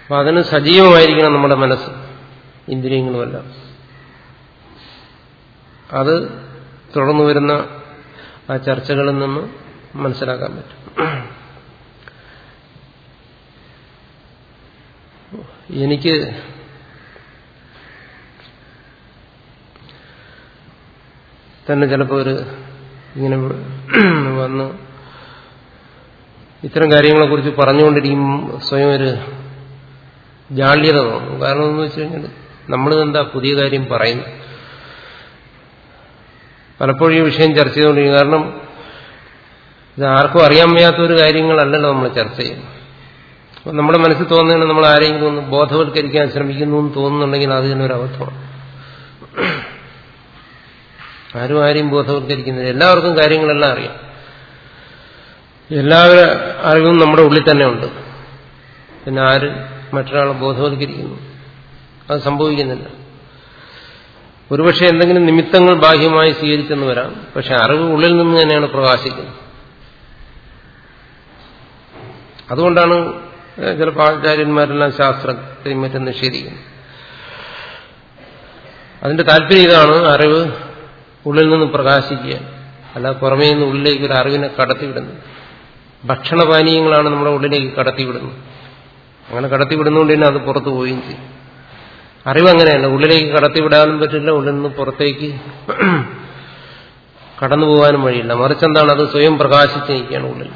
അപ്പൊ അതിന് സജീവമായിരിക്കണം നമ്മുടെ മനസ്സ് ഇന്ദ്രിയങ്ങളുമെല്ലാം. അത് തുടർന്നു വരുന്ന ആ ചർച്ചകളിൽ നിന്ന് മനസ്സിലാക്കാൻ പറ്റും. എനിക്ക് തന്നെ ചിലപ്പോൾ ഒരു ഇങ്ങനെ വന്ന് ഇത്തരം കാര്യങ്ങളെ കുറിച്ച് പറഞ്ഞുകൊണ്ടിരിക്കും സ്വയം ഒരു ജാള്യത തോന്നും. കാരണം എന്ന് വെച്ച് കഴിഞ്ഞാൽ നമ്മൾ എന്താ പുതിയ കാര്യം പറയുന്നു പലപ്പോഴും ഈ വിഷയം ചർച്ച ചെയ്തുകൊണ്ടിരിക്കും. കാരണം ഇത് ആർക്കും അറിയാൻ വയ്യാത്ത ഒരു കാര്യങ്ങളല്ലല്ലോ നമ്മൾ ചർച്ച ചെയ്യുന്നത്. അപ്പം നമ്മുടെ മനസ്സിൽ തോന്നുന്നതിന് നമ്മൾ ആരെങ്കിലും ബോധവൽക്കരിക്കാൻ ശ്രമിക്കുന്നു എന്ന് തോന്നുന്നുണ്ടെങ്കിൽ അത് തന്നെ ഒരു അബദ്ധമാണ് ആരും ആരെയും ബോധവൽക്കരിക്കുന്നില്ല എല്ലാവർക്കും കാര്യങ്ങളെല്ലാം അറിയാം. എല്ലാവരും അറിവും നമ്മുടെ ഉള്ളിൽ തന്നെ ഉണ്ട്. പിന്നെ ആര് മറ്റൊരാളെ ബോധവൽക്കരിക്കുന്നു? അത് സംഭവിക്കുന്നില്ല. ഒരുപക്ഷെ എന്തെങ്കിലും നിമിത്തങ്ങൾ ബാഹ്യമായി സ്വീകരിച്ചെന്ന് വരാം. പക്ഷെ അറിവ് ഉള്ളിൽ നിന്ന് തന്നെയാണ് പ്രകാശിക്കുന്നത്. അതുകൊണ്ടാണ് ചിലപ്പോൾ ആചാര്യന്മാരെല്ലാം ശാസ്ത്രത്തെയും മറ്റും നിഷേധിക്കുന്നത്. അതിന്റെ താല്പര്യം ഇതാണ് അറിവ് ഉള്ളിൽ നിന്ന് പ്രകാശിക്കുക. അല്ല പുറമേ നിന്ന് ഉള്ളിലേക്ക് ഒരു അറിവിനെ കടത്തിവിടുന്നു. ഭക്ഷണപാനീയങ്ങളാണ് നമ്മുടെ ഉള്ളിലേക്ക് കടത്തിവിടുന്നത്. അങ്ങനെ കടത്തിവിടുന്നുകൊണ്ട് തന്നെ അത് പുറത്തു പോവുകയും ചെയ്യും. അറിവ് അങ്ങനെയല്ല. ഉള്ളിലേക്ക് കടത്തിവിടാനും പറ്റില്ല. ഉള്ളിൽ നിന്ന് പുറത്തേക്ക് കടന്നു പോകാനും വഴിയില്ല. മറിച്ച് എന്താണ്? അത് സ്വയം പ്രകാശിച്ച് നിൽക്കുകയാണ് ഉള്ളിൽ.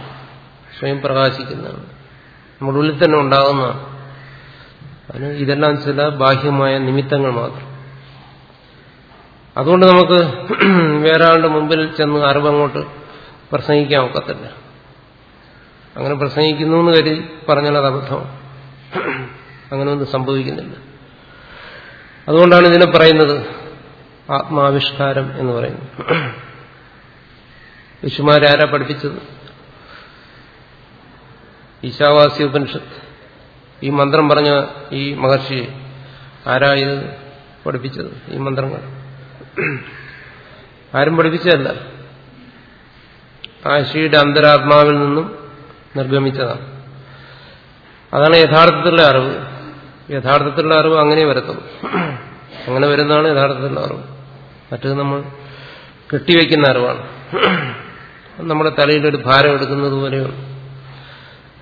സ്വയം പ്രകാശിക്കുന്നതാണ്. നമ്മുടെ ഉള്ളിൽ തന്നെ ഉണ്ടാകുന്നതാണ്. അതിന് ഇതെല്ലാം ചില ബാഹ്യമായ നിമിത്തങ്ങൾ മാത്രം. അതുകൊണ്ട് നമുക്ക് വേറെ ആളുടെ മുമ്പിൽ ചെന്ന് അറിവങ്ങോട്ട് പ്രസംഗിക്കാൻ ഒക്കത്തില്ല അങ്ങനെ പ്രസംഗിക്കുന്നു എന്ന് കരുതി പറഞ്ഞാൽ അത് അബദ്ധമാണ് അങ്ങനെ ഒന്നും സംഭവിക്കുന്നില്ല. അതുകൊണ്ടാണ് ഇതിനെ പറയുന്നത് ആത്മാവിഷ്കാരം എന്ന് പറയുന്നത്. ഋഷിമാരാരാ പഠിപ്പിച്ചത്? ഈശാവാസി ഉപനിഷത്ത്. ഈ മന്ത്രം പറഞ്ഞ ഈ മഹർഷി ആരാ ഇത് പഠിപ്പിച്ചത്? ഈ മന്ത്രങ്ങൾ. ആരും പഠിപ്പിച്ചതല്ല. കാശിയുടെ അന്തരാത്മാവിൽ നിന്നും നിർഗമിച്ചതാണ്. അതാണ് യഥാർത്ഥത്തിലുള്ള അറിവ്. യഥാർത്ഥത്തിലുള്ള അറിവ് അങ്ങനെ വരത്തുള്ളൂ. അങ്ങനെ വരുന്നതാണ് യഥാർത്ഥത്തിലുള്ള അറിവ്. മറ്റത് നമ്മൾ കെട്ടിവെക്കുന്ന അറിവാണ്. നമ്മുടെ തലയിലൊരു ഭാരം എടുക്കുന്നത് പോലെയാണ്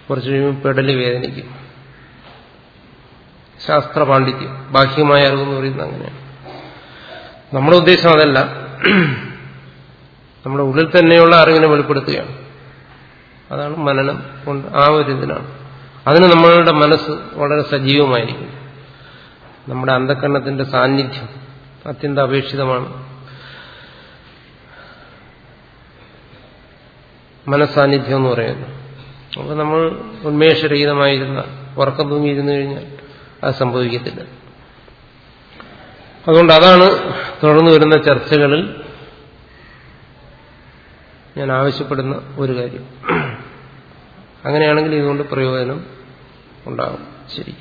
കുറച്ച് കഴിയുമ്പോൾ പെടലി വേദനിക്കും. ശാസ്ത്ര പാണ്ഡിത്യം ബാഹ്യമായ അറിവെന്ന് പറയുന്നത് അങ്ങനെയാണ്. നമ്മുടെ ഉദ്ദേശം അതല്ല. നമ്മുടെ ഉള്ളിൽ തന്നെയുള്ള അറിവിനെ വെളിപ്പെടുത്തുകയാണ്. അതാണ് മനനം കൊണ്ട് ആ ഒരു ഇതിനാണ്. അതിന് നമ്മളുടെ മനസ്സ് വളരെ സജീവമായിരിക്കും. നമ്മുടെ അന്ധക്കരണത്തിന്റെ സാന്നിധ്യം അത്യന്താപേക്ഷിതമാണ്. മനസ്സാന്നിധ്യം എന്ന് പറയുന്നത്. അപ്പോൾ നമ്മൾ ഉന്മേഷരഹിതമായിരുന്ന ഉറക്കം തൂങ്ങിയിരുന്നു കഴിഞ്ഞാൽ അത് സംഭവിക്കത്തില്ല. അതുകൊണ്ട് അതാണ് തുടർന്നു വരുന്ന ചർച്ചകളിൽ ഞാൻ ആവശ്യപ്പെടുന്ന ഒരു കാര്യം. അങ്ങനെയാണെങ്കിൽ ഇതുകൊണ്ട് പ്രയോജനം ഉണ്ടാകും. ശരി.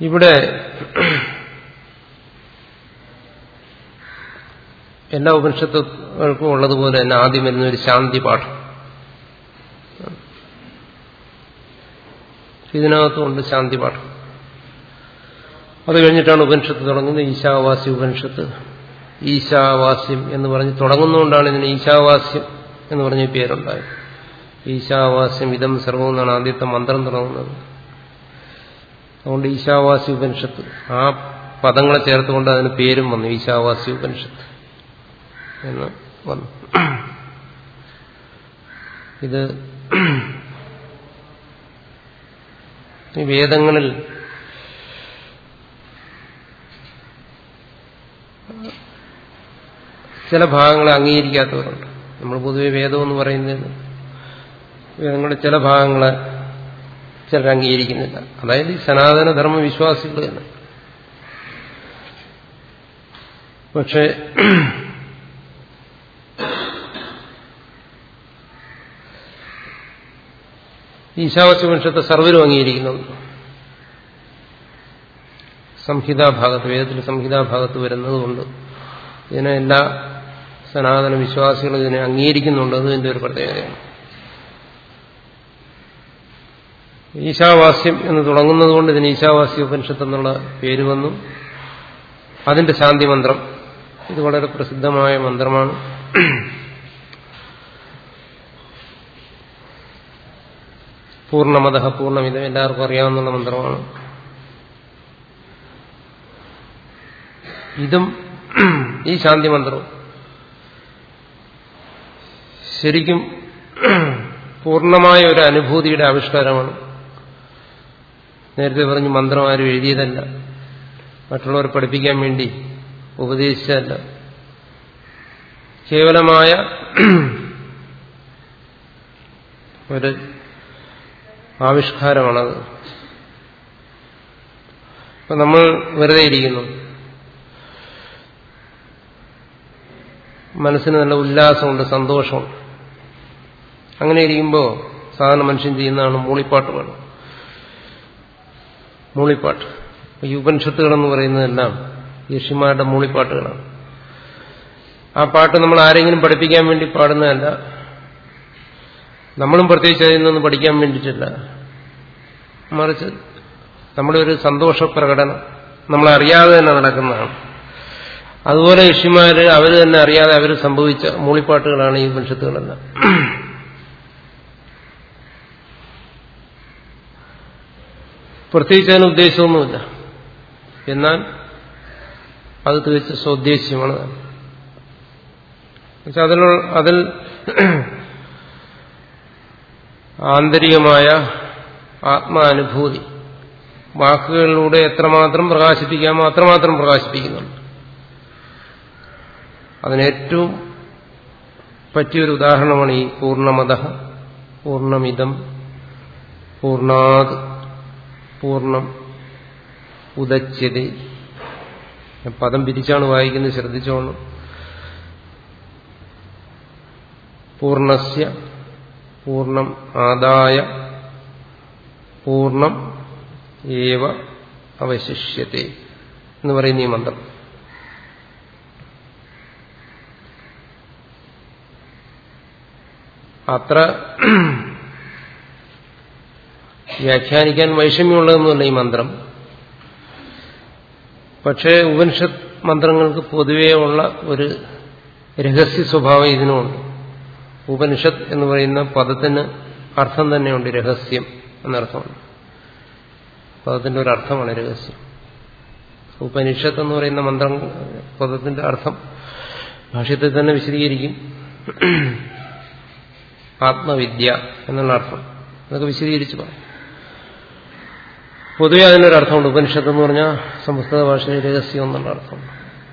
ഇവിടെ എല്ലാ ഉപനിഷത്തുകൾക്കും ഉള്ളതുപോലെ തന്നെ ആദ്യം വരുന്ന ഒരു ശാന്തി പാഠം. ഇതിനകത്തുമുണ്ട് ശാന്തി പാഠം. അത് കഴിഞ്ഞിട്ടാണ് ഉപനിഷത്ത് തുടങ്ങുന്നത് ഈശാവാസി ഉപനിഷത്ത്. ഈശാവാസ്യം എന്ന് പറഞ്ഞ് തുടങ്ങുന്നതുകൊണ്ടാണ് ഇതിന് ഈശാവാസ്യം എന്ന് പറഞ്ഞ പേരുണ്ടായത്. ഈശാവാസ്യം ഇതം സർവം എന്നാണ് ആദ്യത്തെ മന്ത്രം തുടങ്ങുന്നത്. അതുകൊണ്ട് ഈശാവാസി ഉപനിഷത്ത് ആ പദങ്ങളെ ചേർത്തുകൊണ്ട് അതിന് പേരും വന്നു ഈശാവാസി ഉപനിഷത്ത് എന്ന് വന്നു. ഇത് വേദങ്ങളിൽ ചില ഭാഗങ്ങളെ അംഗീകരിക്കാത്തവരുണ്ട്. നമ്മൾ പൊതുവെ വേദം എന്ന് പറയുന്നത് വേദങ്ങളുടെ ചില ഭാഗങ്ങളെ ചിലർ അംഗീകരിക്കുന്നില്ല. അതായത് സനാതനധർമ്മ വിശ്വാസികൾ തന്നെ. പക്ഷേ ഈശാവാസ്യവംശത്തെ സർവരും അംഗീകരിക്കുന്നുണ്ട്. സംഹിതാഭാഗത്ത് വേദത്തിൽ സംഹിതാഭാഗത്ത് വരുന്നതുകൊണ്ട് ഇതിനെ എല്ലാ സനാതന വിശ്വാസികൾ ഇതിനെ അംഗീകരിക്കുന്നുണ്ട്. അത് ഇതിന്റെ ഒരു പ്രത്യേകതയാണ്. ഈശാവാസ്യം എന്ന് തുടങ്ങുന്നതുകൊണ്ട് ഇതിന് ഈശാവാസ്യ ഉപനിഷത്ത് എന്നുള്ള പേര് വന്നു. അതിന്റെ ശാന്തി മന്ത്രം. ഇത് വളരെ പ്രസിദ്ധമായ മന്ത്രമാണ്. പൂർണമത പൂർണമിതം എല്ലാവർക്കും അറിയാവുന്ന മന്ത്രമാണ്. ഇതും ഈ ശാന്തി മന്ത്രവും ശരിക്കും പൂർണമായ ഒരു അനുഭൂതിയുടെ ആവിഷ്കാരമാണ്. നേരത്തെ പറഞ്ഞു മന്ത്രം ആരും എഴുതിയതല്ല. മറ്റുള്ളവരെ പഠിപ്പിക്കാൻ വേണ്ടി ഉപദേശിച്ചതല്ല. കേവലമായ ഒരു ആവിഷ്കാരമാണത്. അപ്പൊ നമ്മൾ വെറുതെ ഇരിക്കുന്നു. മനസ്സിന് നല്ല ഉല്ലാസമുണ്ട് സന്തോഷമുണ്ട്. അങ്ങനെ ഇരിക്കുമ്പോൾ സാധാരണ മനുഷ്യൻ ചെയ്യുന്നതാണ് മൂളിപ്പാട്ട് വേണം മൂളിപ്പാട്ട്. ഈ ഉപനിഷത്തുകളെന്ന് പറയുന്നതെല്ലാം ഋഷിമാരുടെ മൂളിപ്പാട്ടുകളാണ്. ആ പാട്ട് നമ്മൾ ആരെങ്കിലും പഠിപ്പിക്കാൻ വേണ്ടി പാടുന്നതല്ല നമ്മളും പ്രത്യേകിച്ച് അതിൽ നിന്ന് പഠിക്കാൻ വേണ്ടിയിട്ടില്ല. മറിച്ച് നമ്മുടെ ഒരു സന്തോഷ പ്രകടനം നമ്മളറിയാതെ തന്നെ നടക്കുന്നതാണ്. അതുപോലെ ഋഷിമാര് അവർ തന്നെ അറിയാതെ അവർ സംഭവിച്ച മൂളിപ്പാട്ടുകളാണ് ഈ ഉപനിഷത്തുകളെല്ലാം. പ്രത്യേകിച്ച് അതിന് ഉദ്ദേശമൊന്നുമില്ല. എന്നാൽ അത് തികച്ച സ്വദ്ദേശ്യമാണ് അതിൽ അതിൽ ആന്തരികമായ ആത്മാനുഭൂതി വാക്കുകളിലൂടെ എത്രമാത്രം പ്രകാശിപ്പിക്കാമോ അത്രമാത്രം പ്രകാശിപ്പിക്കുന്നുണ്ട്. അതിനേറ്റവും പറ്റിയൊരു ഉദാഹരണമാണ് ഈ പൂർണമത പൂർണമിതം പൂർണാത്. പൂർണം ഉദച്ചതി. പദം പിരിച്ചാണ് വായിക്കുന്നത് ശ്രദ്ധിച്ചോണം. പൂർണസ്യ പൂർണം ആദായ പൂർണം ഏവ അവശിഷ്യത്തെ എന്ന് പറയുന്ന ഈ മന്ത്രം. അത്ര വ്യാഖ്യാനിക്കാൻ വൈഷമ്യമുള്ളതൊന്നുമല്ല ഈ മന്ത്രം. പക്ഷേ ഉപനിഷത്ത് മന്ത്രങ്ങൾക്ക് പൊതുവേ ഉള്ള ഒരു രഹസ്യ സ്വഭാവം ഇതിനുമുണ്ട് ഉപനിഷത്ത് എന്ന് പറയുന്ന പദത്തിന് അർത്ഥം തന്നെയുണ്ട് രഹസ്യം എന്നർത്ഥമുണ്ട് പദത്തിന്റെ ഒരു അർത്ഥമാണ് രഹസ്യം. ഉപനിഷത്ത് എന്ന് പറയുന്ന മന്ത്രം പദത്തിന്റെ അർത്ഥം ഭാഷ്യത്തിൽ തന്നെ വിശദീകരിക്കും. ആത്മവിദ്യ എന്നുള്ള അർത്ഥം. അതൊക്കെ വിശദീകരിച്ചു പറയും. പൊതുവെ അതിനൊരു അർത്ഥമുണ്ട് ഉപനിഷത്ത് എന്ന് പറഞ്ഞാൽ സംസ്കൃത ഭാഷയിൽ രഹസ്യം എന്നുള്ള അർത്ഥം.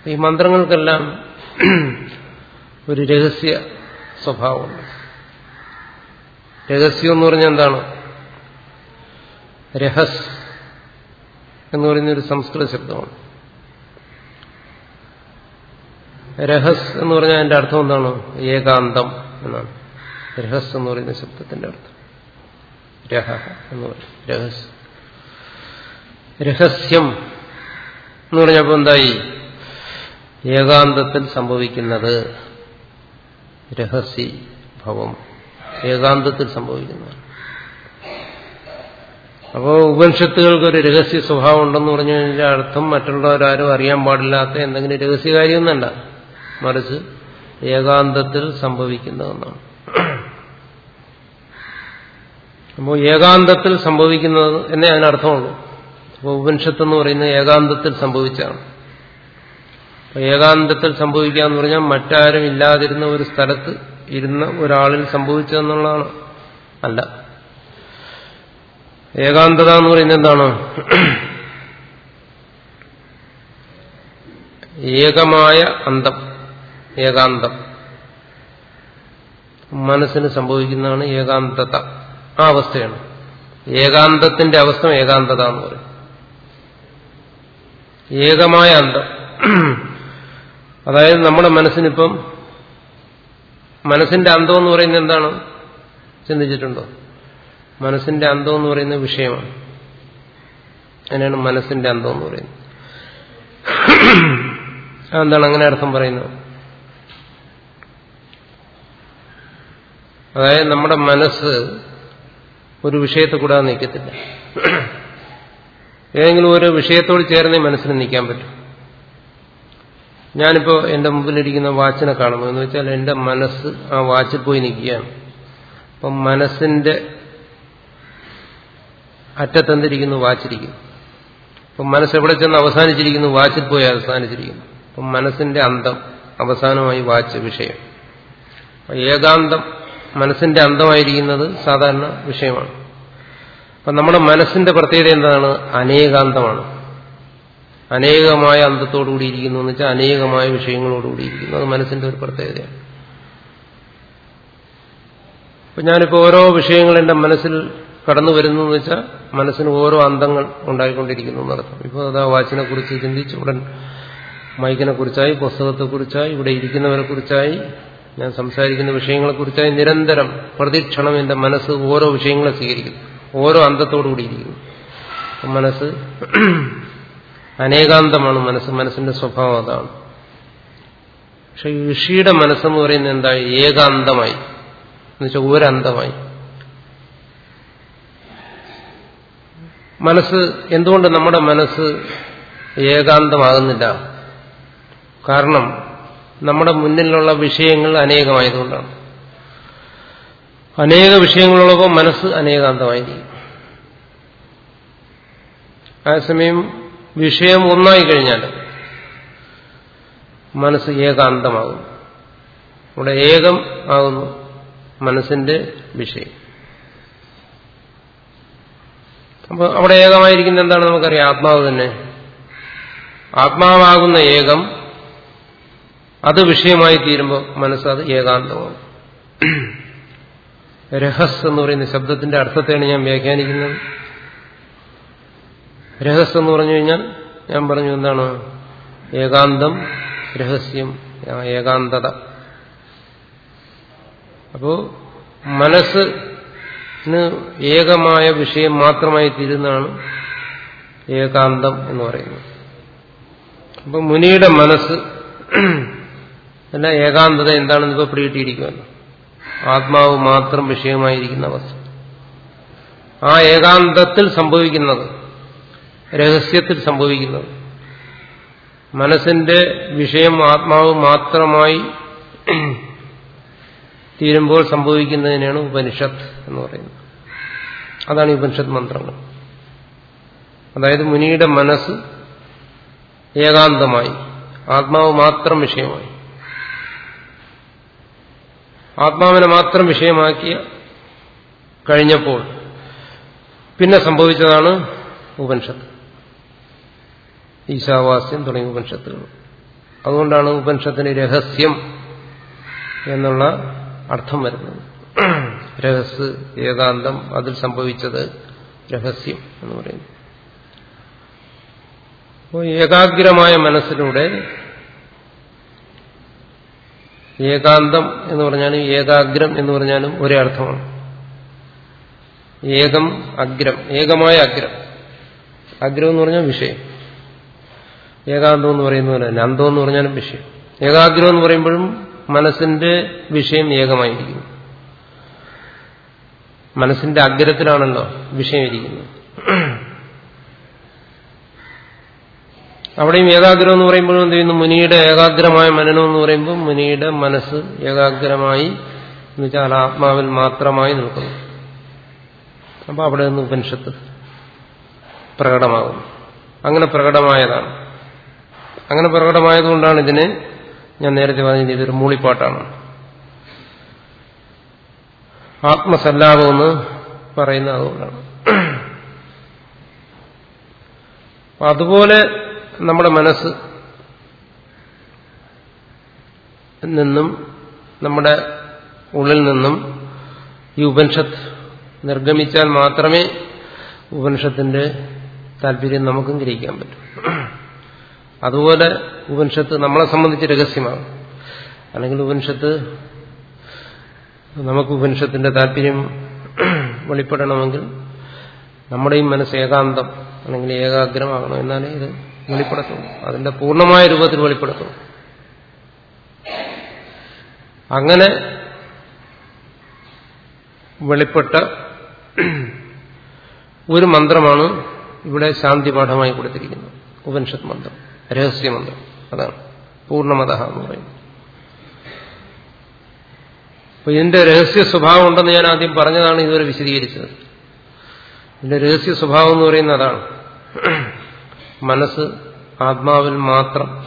ഈ മന്ത്രങ്ങൾക്കെല്ലാം ഒരു രഹസ്യ സ്വഭാവമുണ്ട്. രഹസ്യം എന്ന് പറഞ്ഞാൽ എന്താണ്? രഹസ് എന്ന് പറയുന്ന ഒരു സംസ്കൃത ശബ്ദമാണ്. രഹസ് എന്ന് പറഞ്ഞാൽ അതിന്റെ അർത്ഥം എന്താണ്? ഏകാന്തം എന്നാണ്. രഹസ് എന്ന് പറയുന്ന ശബ്ദത്തിന്റെ അർത്ഥം. രഹ എന്ന് പറയും. രഹസ്. രഹസ്യം എന്ന് പറഞ്ഞപ്പോൾ എന്തായി? ഏകാന്തത്തിൽ സംഭവിക്കുന്നത് രഹസ്യ ഭവം ഏകാന്തത്തിൽ സംഭവിക്കുന്നത്. അപ്പോൾ ഉപനിഷത്തുകൾക്ക് ഒരു രഹസ്യ സ്വഭാവം ഉണ്ടെന്ന് പറഞ്ഞു കഴിഞ്ഞാൽ അർത്ഥം മറ്റുള്ളവരാരും അറിയാൻ പാടില്ലാത്ത എന്തെങ്കിലും രഹസ്യകാര്യമൊന്നല്ല മറിച്ച് ഏകാന്തത്തിൽ സംഭവിക്കുന്നതെന്നാണ് അപ്പോൾ ഏകാന്തത്തിൽ സംഭവിക്കുന്നത് എന്നേ അതിനർത്ഥമുള്ളൂ. അപ്പോൾ ഉപനിഷത്ത് എന്ന് പറയുന്നത് ഏകാന്തത്തിൽ സംഭവിച്ചാണ്. ഏകാന്തത്തിൽ സംഭവിക്കുക എന്ന് പറഞ്ഞാൽ മറ്റാരും ഇല്ലാതിരുന്ന ഒരു സ്ഥലത്ത് ഇരുന്ന ഒരാളിൽ സംഭവിച്ചതെന്നുള്ളതാണ് അല്ല. ഏകാന്തത എന്ന് പറയുന്നത് എന്താണ്? ഏകമായ അന്തം. ഏകാന്തം. മനസ്സിന് സംഭവിക്കുന്നതാണ് ഏകാന്തത. ആ അവസ്ഥയാണ്. ഏകാന്തത്തിന്റെ അവസ്ഥ ഏകാന്തത എന്ന് പറയും. ഏകമായ അന്തം. അതായത് നമ്മുടെ മനസ്സിനിപ്പം മനസ്സിന്റെ അന്തം എന്ന് പറയുന്നത് എന്താണ്? ചിന്തിച്ചിട്ടുണ്ടോ? മനസ്സിന്റെ അന്തം എന്ന് പറയുന്ന വിഷയമാണ്. അങ്ങനെയാണ് മനസ്സിന്റെ അന്തം എന്ന് പറയുന്നത്. എന്താണ് അങ്ങനെ അർത്ഥം പറയുന്നത്? അതായത് നമ്മുടെ മനസ്സ് ഒരു വിഷയത്തെ കൂടാതെ നിൽക്കത്തില്ല. ഏതെങ്കിലും ഒരു വിഷയത്തോട് ചേർന്നേ മനസ്സിന് നിൽക്കാൻ പറ്റും. ഞാനിപ്പോ എന്റെ മുമ്പിലിരിക്കുന്ന വാച്ചിനെ കാണുന്നു. എന്ന് വെച്ചാൽ എന്റെ മനസ്സ് ആ വാച്ചിൽ പോയി നിൽക്കുകയാണ്. അപ്പം മനസ്സിന്റെ അറ്റത്തെന്തിരിക്കുന്നു? വാച്ചിരിക്കുന്നു. അപ്പം മനസ്സ് എവിടെ ചെന്ന് അവസാനിച്ചിരിക്കുന്നു? വാച്ചിൽ പോയി അവസാനിച്ചിരിക്കുന്നു. അപ്പം മനസ്സിന്റെ അന്തം അവസാനമായി വാച്ച് വിഷയം. ഏകാന്തം മനസ്സിന്റെ അന്തമായിരിക്കുന്നത് സാധാരണ വിഷയമാണ്. അപ്പം നമ്മുടെ മനസ്സിന്റെ പ്രത്യേകത എന്താണ്? അനേകാന്തമാണ്. അനേകമായ അന്തത്തോടുകൂടി ഇരിക്കുന്നു എന്ന് വെച്ചാൽ അനേകമായ വിഷയങ്ങളോടുകൂടി ഇരിക്കുന്നു. അത് മനസ്സിന്റെ ഒരു പ്രത്യേകതയാണ്. അപ്പൊ ഞാനിപ്പോൾ ഓരോ വിഷയങ്ങൾ എന്റെ മനസ്സിൽ കടന്നു വരുന്നു എന്ന് വെച്ചാൽ മനസ്സിന് ഓരോ അന്തങ്ങൾ ഉണ്ടായിക്കൊണ്ടിരിക്കുന്നു എന്നർത്ഥം ഇപ്പോൾ അതാ വാച്ചിനെ കുറിച്ച് ചിന്തിച്ച് ഉടൻ മൈക്കിനെ കുറിച്ചായി പുസ്തകത്തെക്കുറിച്ചായി ഇവിടെ ഇരിക്കുന്നവരെ കുറിച്ചായി ഞാൻ സംസാരിക്കുന്ന വിഷയങ്ങളെക്കുറിച്ചായി നിരന്തരം പ്രതിക്ഷണം എന്റെ മനസ്സ് ഓരോ വിഷയങ്ങളെ സ്വീകരിക്കുന്നു. ഓരോ അന്തത്തോടുകൂടിയിരിക്കുന്നു മനസ്സ് അനേകാന്തമാണ് മനസ്സ് മനസ്സിന്റെ സ്വഭാവം അതാണ്. പക്ഷെ ഋഷിയുടെ മനസ്സെന്ന് പറയുന്നത് എന്താ ഏകാന്തമായി. എന്നുവെച്ചാൽ ഒരന്തമായി. മനസ്സ് എന്തുകൊണ്ട് നമ്മുടെ മനസ്സ് ഏകാന്തമാകുന്നില്ല? കാരണം നമ്മുടെ മുന്നിലുള്ള വിഷയങ്ങൾ അനേകമായതുകൊണ്ടാണ്. അനേക വിഷയങ്ങളുള്ളപ്പോൾ മനസ്സ് അനേകാന്തമായിരിക്കും. അതേസമയം വിഷയം ഒന്നായി കഴിഞ്ഞാൽ മനസ്സ് ഏകാന്തമാകും ഇവിടെ ഏകം ആകുന്നു മനസ്സിന്റെ വിഷയം. അപ്പോൾ അവിടെ ഏകമായിരിക്കുന്ന എന്താണ് നമുക്കറിയാം? ആത്മാവ് തന്നെ. ആത്മാവാകുന്ന ഏകം അത് വിഷയമായി തീരുമ്പോൾ മനസ്സത് ഏകാന്തമാകും. രഹസ് എന്ന് പറയുന്ന ശബ്ദത്തിന്റെ അർത്ഥത്തെയാണ് ഞാൻ വ്യാഖ്യാനിക്കുന്നത്. രഹസ് എന്ന് പറഞ്ഞു കഴിഞ്ഞാൽ ഞാൻ പറഞ്ഞു എന്താണ്? ഏകാന്തം രഹസ്യം ഏകാന്തത. അപ്പോ മനസ്സിന് ഏകമായ വിഷയം മാത്രമായി തീരുന്നതാണ് ഏകാന്തം എന്ന് പറയുന്നത്. അപ്പൊ മുനിയുടെ മനസ്സ് അല്ല ഏകാന്തത എന്താണെന്ന് ഇപ്പൊ പിടികിട്ടിയിരിക്കുമല്ലോ ആത്മാവ് മാത്രം വിഷയമായിരിക്കുന്ന അവസ്ഥ ആ ഏകാന്തത്തിൽ സംഭവിക്കുന്നത് രഹസ്യത്തിൽ സംഭവിക്കുന്നത്. മനസ്സിന്റെ വിഷയം ആത്മാവ് മാത്രമായി തീരുമ്പോൾ സംഭവിക്കുന്നതിനാണ് ഉപനിഷത്ത് എന്ന് പറയുന്നത്. അതാണ് ഉപനിഷത്ത് മന്ത്രങ്ങൾ. അതായത് മുനിയുടെ മനസ്സ് ഏകാന്തമായി ആത്മാവ് മാത്രം വിഷയമായി. ആത്മാവിനെ മാത്രം വിഷയമാക്കിയ കഴിഞ്ഞപ്പോൾ പിന്നെ സംഭവിച്ചതാണ് ഉപനിഷത്ത്. ഈശാവാസ്യം തുടങ്ങിയ ഉപനിഷത്തുകൾ. അതുകൊണ്ടാണ് ഉപനിഷത്തിന് രഹസ്യം എന്നുള്ള അർത്ഥം വരുന്നത്. രഹസ് ഏകാന്തം അതിൽ സംഭവിച്ചത് രഹസ്യം എന്ന് പറയുന്നു ഏകാഗ്രമായ മനസ്സിലൂടെ ഏകാന്തം എന്ന് പറഞ്ഞാലും ഏകാഗ്രം എന്ന് പറഞ്ഞാലും ഒരേ അർത്ഥമാണ്. ഏകം അഗ്രം ഏകമായ അഗ്രം. അഗ്രം എന്ന് പറഞ്ഞാൽ വിഷയം. ഏകാന്തം എന്ന് പറയുന്ന പോലെ തന്നെ അന്തം എന്ന് പറഞ്ഞാലും വിഷയം. ഏകാഗ്രം എന്ന് പറയുമ്പോഴും മനസ്സിന്റെ വിഷയം ഏകമായിരിക്കുന്നു. മനസ്സിന്റെ അഗ്രത്തിലാണല്ലോ വിഷയം ഇരിക്കുന്നത്. അവിടെയും ഏകാഗ്രം എന്ന് പറയുമ്പോൾ എന്ത് ചെയ്യുന്നു? മുനിയുടെ ഏകാഗ്രമായ മനനം എന്ന് പറയുമ്പോൾ മുനിയുടെ മനസ്സ് ഏകാഗ്രമായി എന്ന് വെച്ചാൽ ആത്മാവിൽ മാത്രമായി നിൽക്കുന്നു. അപ്പോൾ അവിടെ നിന്ന് ഉപനിഷത്ത് പ്രകടമാകുന്നു. അങ്ങനെ പ്രകടമായതാണ്. അങ്ങനെ പ്രകടമായതുകൊണ്ടാണ് ഇതിനെ ഞാൻ നേരത്തെ പറഞ്ഞത് ഇതൊരു മൂളിപ്പാട്ടാണ്. ആത്മസല്ലാപമെന്ന് പറയുന്നത് അതുകൊണ്ടാണ്. അതുപോലെ നമ്മുടെ മനസ്സ് നിന്നും നമ്മുടെ ഉള്ളിൽ നിന്നും ഈ ഉപനിഷത്ത് നിർഗമിച്ചാൽ മാത്രമേ ഉപനിഷത്തിന്റെ താല്പര്യം നമുക്കും ഗ്രഹിക്കാൻ പറ്റൂ. അതുപോലെ ഉപനിഷത്ത് നമ്മളെ സംബന്ധിച്ച് രഹസ്യമാകും അല്ലെങ്കിൽ ഉപനിഷത്ത് നമുക്ക് ഉപനിഷത്തിന്റെ താല്പര്യം വെളിപ്പെടണമെങ്കിൽ നമ്മുടെയും മനസ്സ് ഏകാന്തം അല്ലെങ്കിൽ ഏകാഗ്രമാകണം എന്നാലേ ഇത് വെളിപ്പെടുത്തുള്ളൂ അതിന്റെ പൂർണമായ രൂപത്തിൽ വെളിപ്പെടുത്തുന്നു അങ്ങനെ വെളിപ്പെട്ട ഒരു മന്ത്രമാണ് ഇവിടെ ശാന്തി പാഠമായി കൊടുത്തിരിക്കുന്നത്. ഉപനിഷത്ത് മന്ത്രം രഹസ്യമന്ത്രം അതാണ് പൂർണമത എന്ന് പറയുന്നത്. അപ്പൊ ഇതിന്റെ രഹസ്യ സ്വഭാവം ഉണ്ടെന്ന് ഞാൻ ആദ്യം പറഞ്ഞതാണ് ഇതുവരെ വിശദീകരിച്ചത്. ഇതിന്റെ രഹസ്യ സ്വഭാവം എന്ന് പറയുന്നത് അതാണ്. മനസ്സ് ആത്മാവിൽ മാത്രം.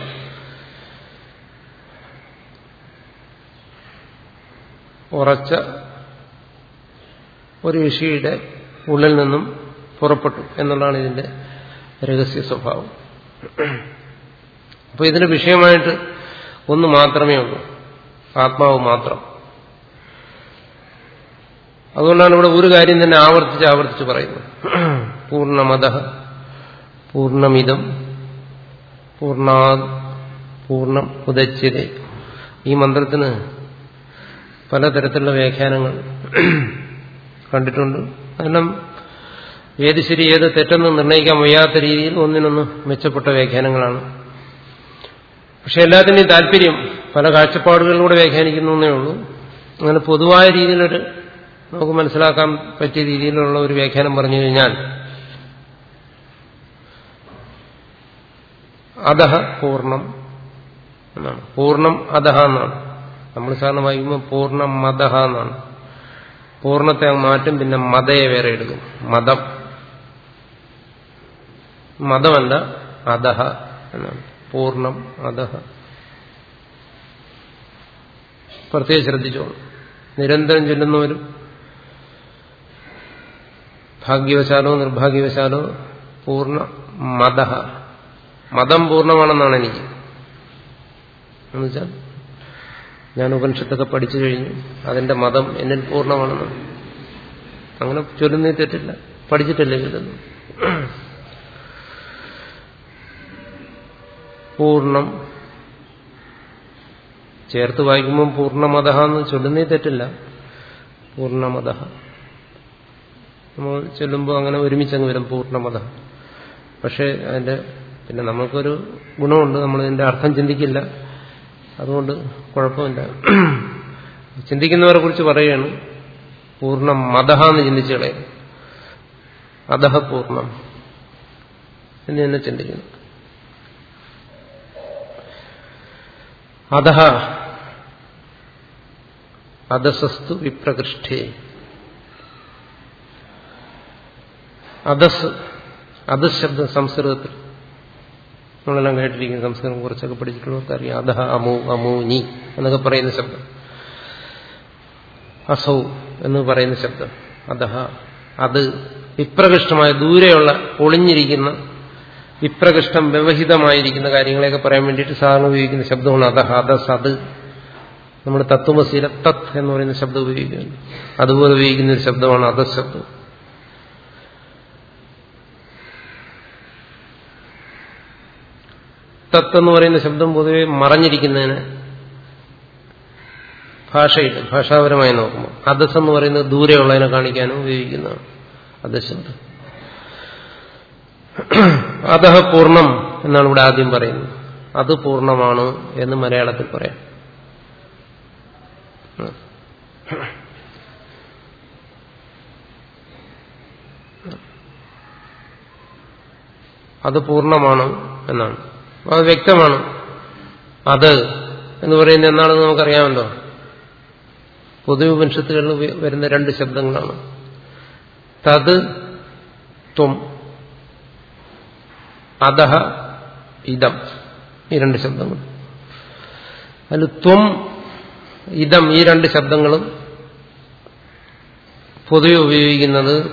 ഉറച്ച ഒരു ഋഷിയുടെ ഉള്ളിൽ നിന്നും പുറപ്പെട്ടു എന്നുള്ളതാണ് ഇതിന്റെ രഹസ്യ സ്വഭാവം. അപ്പോൾ ഇതിന് വിഷയമായിട്ട് ഒന്ന് മാത്രമേ ഉള്ളൂ. ആത്മാവ് മാത്രം. അതുകൊണ്ടാണ് ഇവിടെ ഒരു കാര്യം തന്നെ ആവർത്തിച്ച് ആവർത്തിച്ച് പറയുന്നത്. പൂർണമത പൂർണമിതം പൂർണാ പൂർണം ഉദച്യത ഈ മന്ത്രത്തിന് പലതരത്തിലുള്ള വ്യാഖ്യാനങ്ങൾ കണ്ടിട്ടുണ്ട്. അതെല്ലാം ഏത് ശരി ഏത് തെറ്റെന്ന് നിർണയിക്കാൻ വയ്യാത്ത രീതിയിൽ ഒന്നിനൊന്ന് മെച്ചപ്പെട്ട വ്യാഖ്യാനങ്ങളാണ്. പക്ഷെ എല്ലാത്തിന്റെയും താല്പര്യം പല കാഴ്ചപ്പാടുകളിലൂടെ വ്യാഖ്യാനിക്കുന്നു എന്നേ ഉള്ളൂ. അങ്ങനെ പൊതുവായ രീതിയിലൊരു നമുക്ക് മനസ്സിലാക്കാൻ പറ്റിയ രീതിയിലുള്ള ഒരു വ്യാഖ്യാനം പറഞ്ഞു കഴിഞ്ഞാൽ അധഹ പൂർണം എന്നാണ്. പൂർണം അധഹ എന്നാണ്. നമ്മൾ സാധാരണ വായിക്കുമ്പോൾ പൂർണം മതഹ എന്നാണ്. പൂർണത്തെ മാറ്റും പിന്നെ മതയെ വേറെ എടുക്കും. മതം മതമല്ല അധഹ എന്നാണ്. പൂർണം അധഹ പ്രത്യേകം ശ്രദ്ധിച്ചോളൂ. നിരന്തരം ചൊല്ലുന്നവരും ഭാഗ്യവശാലോ നിർഭാഗ്യവശാലോ പൂർണ മതഹ മതം പൂർണമാണെന്നാണ് എനിക്ക്. എന്നുവെച്ചാൽ ഞാൻ ഉപനിഷത്തൊക്കെ പഠിച്ചു കഴിഞ്ഞു. അതിന്റെ മതം എന്നിൽ പൂർണമാണെന്ന്. അങ്ങനെ ചൊല്ലുന്നേ തെറ്റില്ല. പഠിച്ചിട്ടല്ലേ പൂർണം ചേർത്ത് വായിക്കുമ്പോൾ പൂർണമത എന്ന് ചൊല്ലുന്നേ തെറ്റില്ല. പൂർണമത നമ്മൾ ചൊല്ലുമ്പോൾ അങ്ങനെ ഒരുമിച്ചങ്ങ് വരും പൂർണമത പക്ഷേ അതിന്റെ പിന്നെ നമുക്കൊരു ഗുണമുണ്ട് നമ്മൾ ഇതിന്റെ അർത്ഥം ചിന്തിക്കില്ല. അതുകൊണ്ട് കുഴപ്പമില്ല. ചിന്തിക്കുന്നവരെ കുറിച്ച് പറയുകയാണ് പൂർണം മതഹ എന്ന് ചിന്തിച്ചു കളയും അധഹ പൂർണം. എന്ന് തന്നെ ചിന്തിക്കുന്നു. അധഹ അധസസ്തു വിപ്രകൃഷ്ഠേ. അധസ് അധശബ്ദം ശബ്ദം സംസ്കൃതത്തിൽ. നമ്മളെല്ലാം കേട്ടിരിക്കും സംസ്കൃതം കുറച്ചൊക്കെ പഠിച്ചിട്ടുള്ളവർക്ക് അറിയാം അധ അമു നീ എന്നൊക്കെ പറയുന്ന ശബ്ദം. അസൗ എന്ന് പറയുന്ന ശബ്ദം. അധഹ അത് വിപ്രകൃഷ്ടമായ ദൂരെയുള്ള ഒളിഞ്ഞിരിക്കുന്ന വിപ്രകൃഷ്ടം വ്യവഹിതമായിരിക്കുന്ന കാര്യങ്ങളെയൊക്കെ പറയാൻ വേണ്ടിയിട്ട് സാധാരണ ഉപയോഗിക്കുന്ന ശബ്ദമാണ് അധഹ അധസ് അത് നമ്മുടെ തത്വമസീല തത് എന്ന് പറയുന്ന ശബ്ദം ഉപയോഗിക്കുന്നു. അതുപോലെ ഉപയോഗിക്കുന്ന ഒരു ശബ്ദമാണ് അധസ് തത്ത് എന്ന് പറയുന്ന ശബ്ദം പൊതുവെ മറഞ്ഞിരിക്കുന്നതിന് ഭാഷയിൽ ഭാഷാപരമായി നോക്കുമ്പോൾ അധസ് എന്ന് പറയുന്നത് ദൂരെയുള്ളതിനെ കാണിക്കാനും ഉപയോഗിക്കുന്നതാണ് അധശബ്ദം അധഹ പൂർണം എന്നാണ് ഇവിടെ ആദ്യം പറയുന്നത്. അത് പൂർണമാണ് എന്ന് മലയാളത്തിൽ പറയാം. അത് പൂർണമാണ് എന്നാണ്. അത് വ്യക്തമാണ്. അത് എന്ന് പറയുന്നത് എന്നാണെന്ന് നമുക്കറിയാമല്ലോ. പൊതുവെ ഉപനിഷത്തുകളിൽ വരുന്ന രണ്ട് ശബ്ദങ്ങളാണ്. തത് ത്വം അതഹ ഇതം ഈ രണ്ട് ശബ്ദങ്ങൾ. അതിൽ ത്വം ഇതം ഈ രണ്ട് ശബ്ദങ്ങളും പൊതുവെ ഉപയോഗിക്കുന്നത്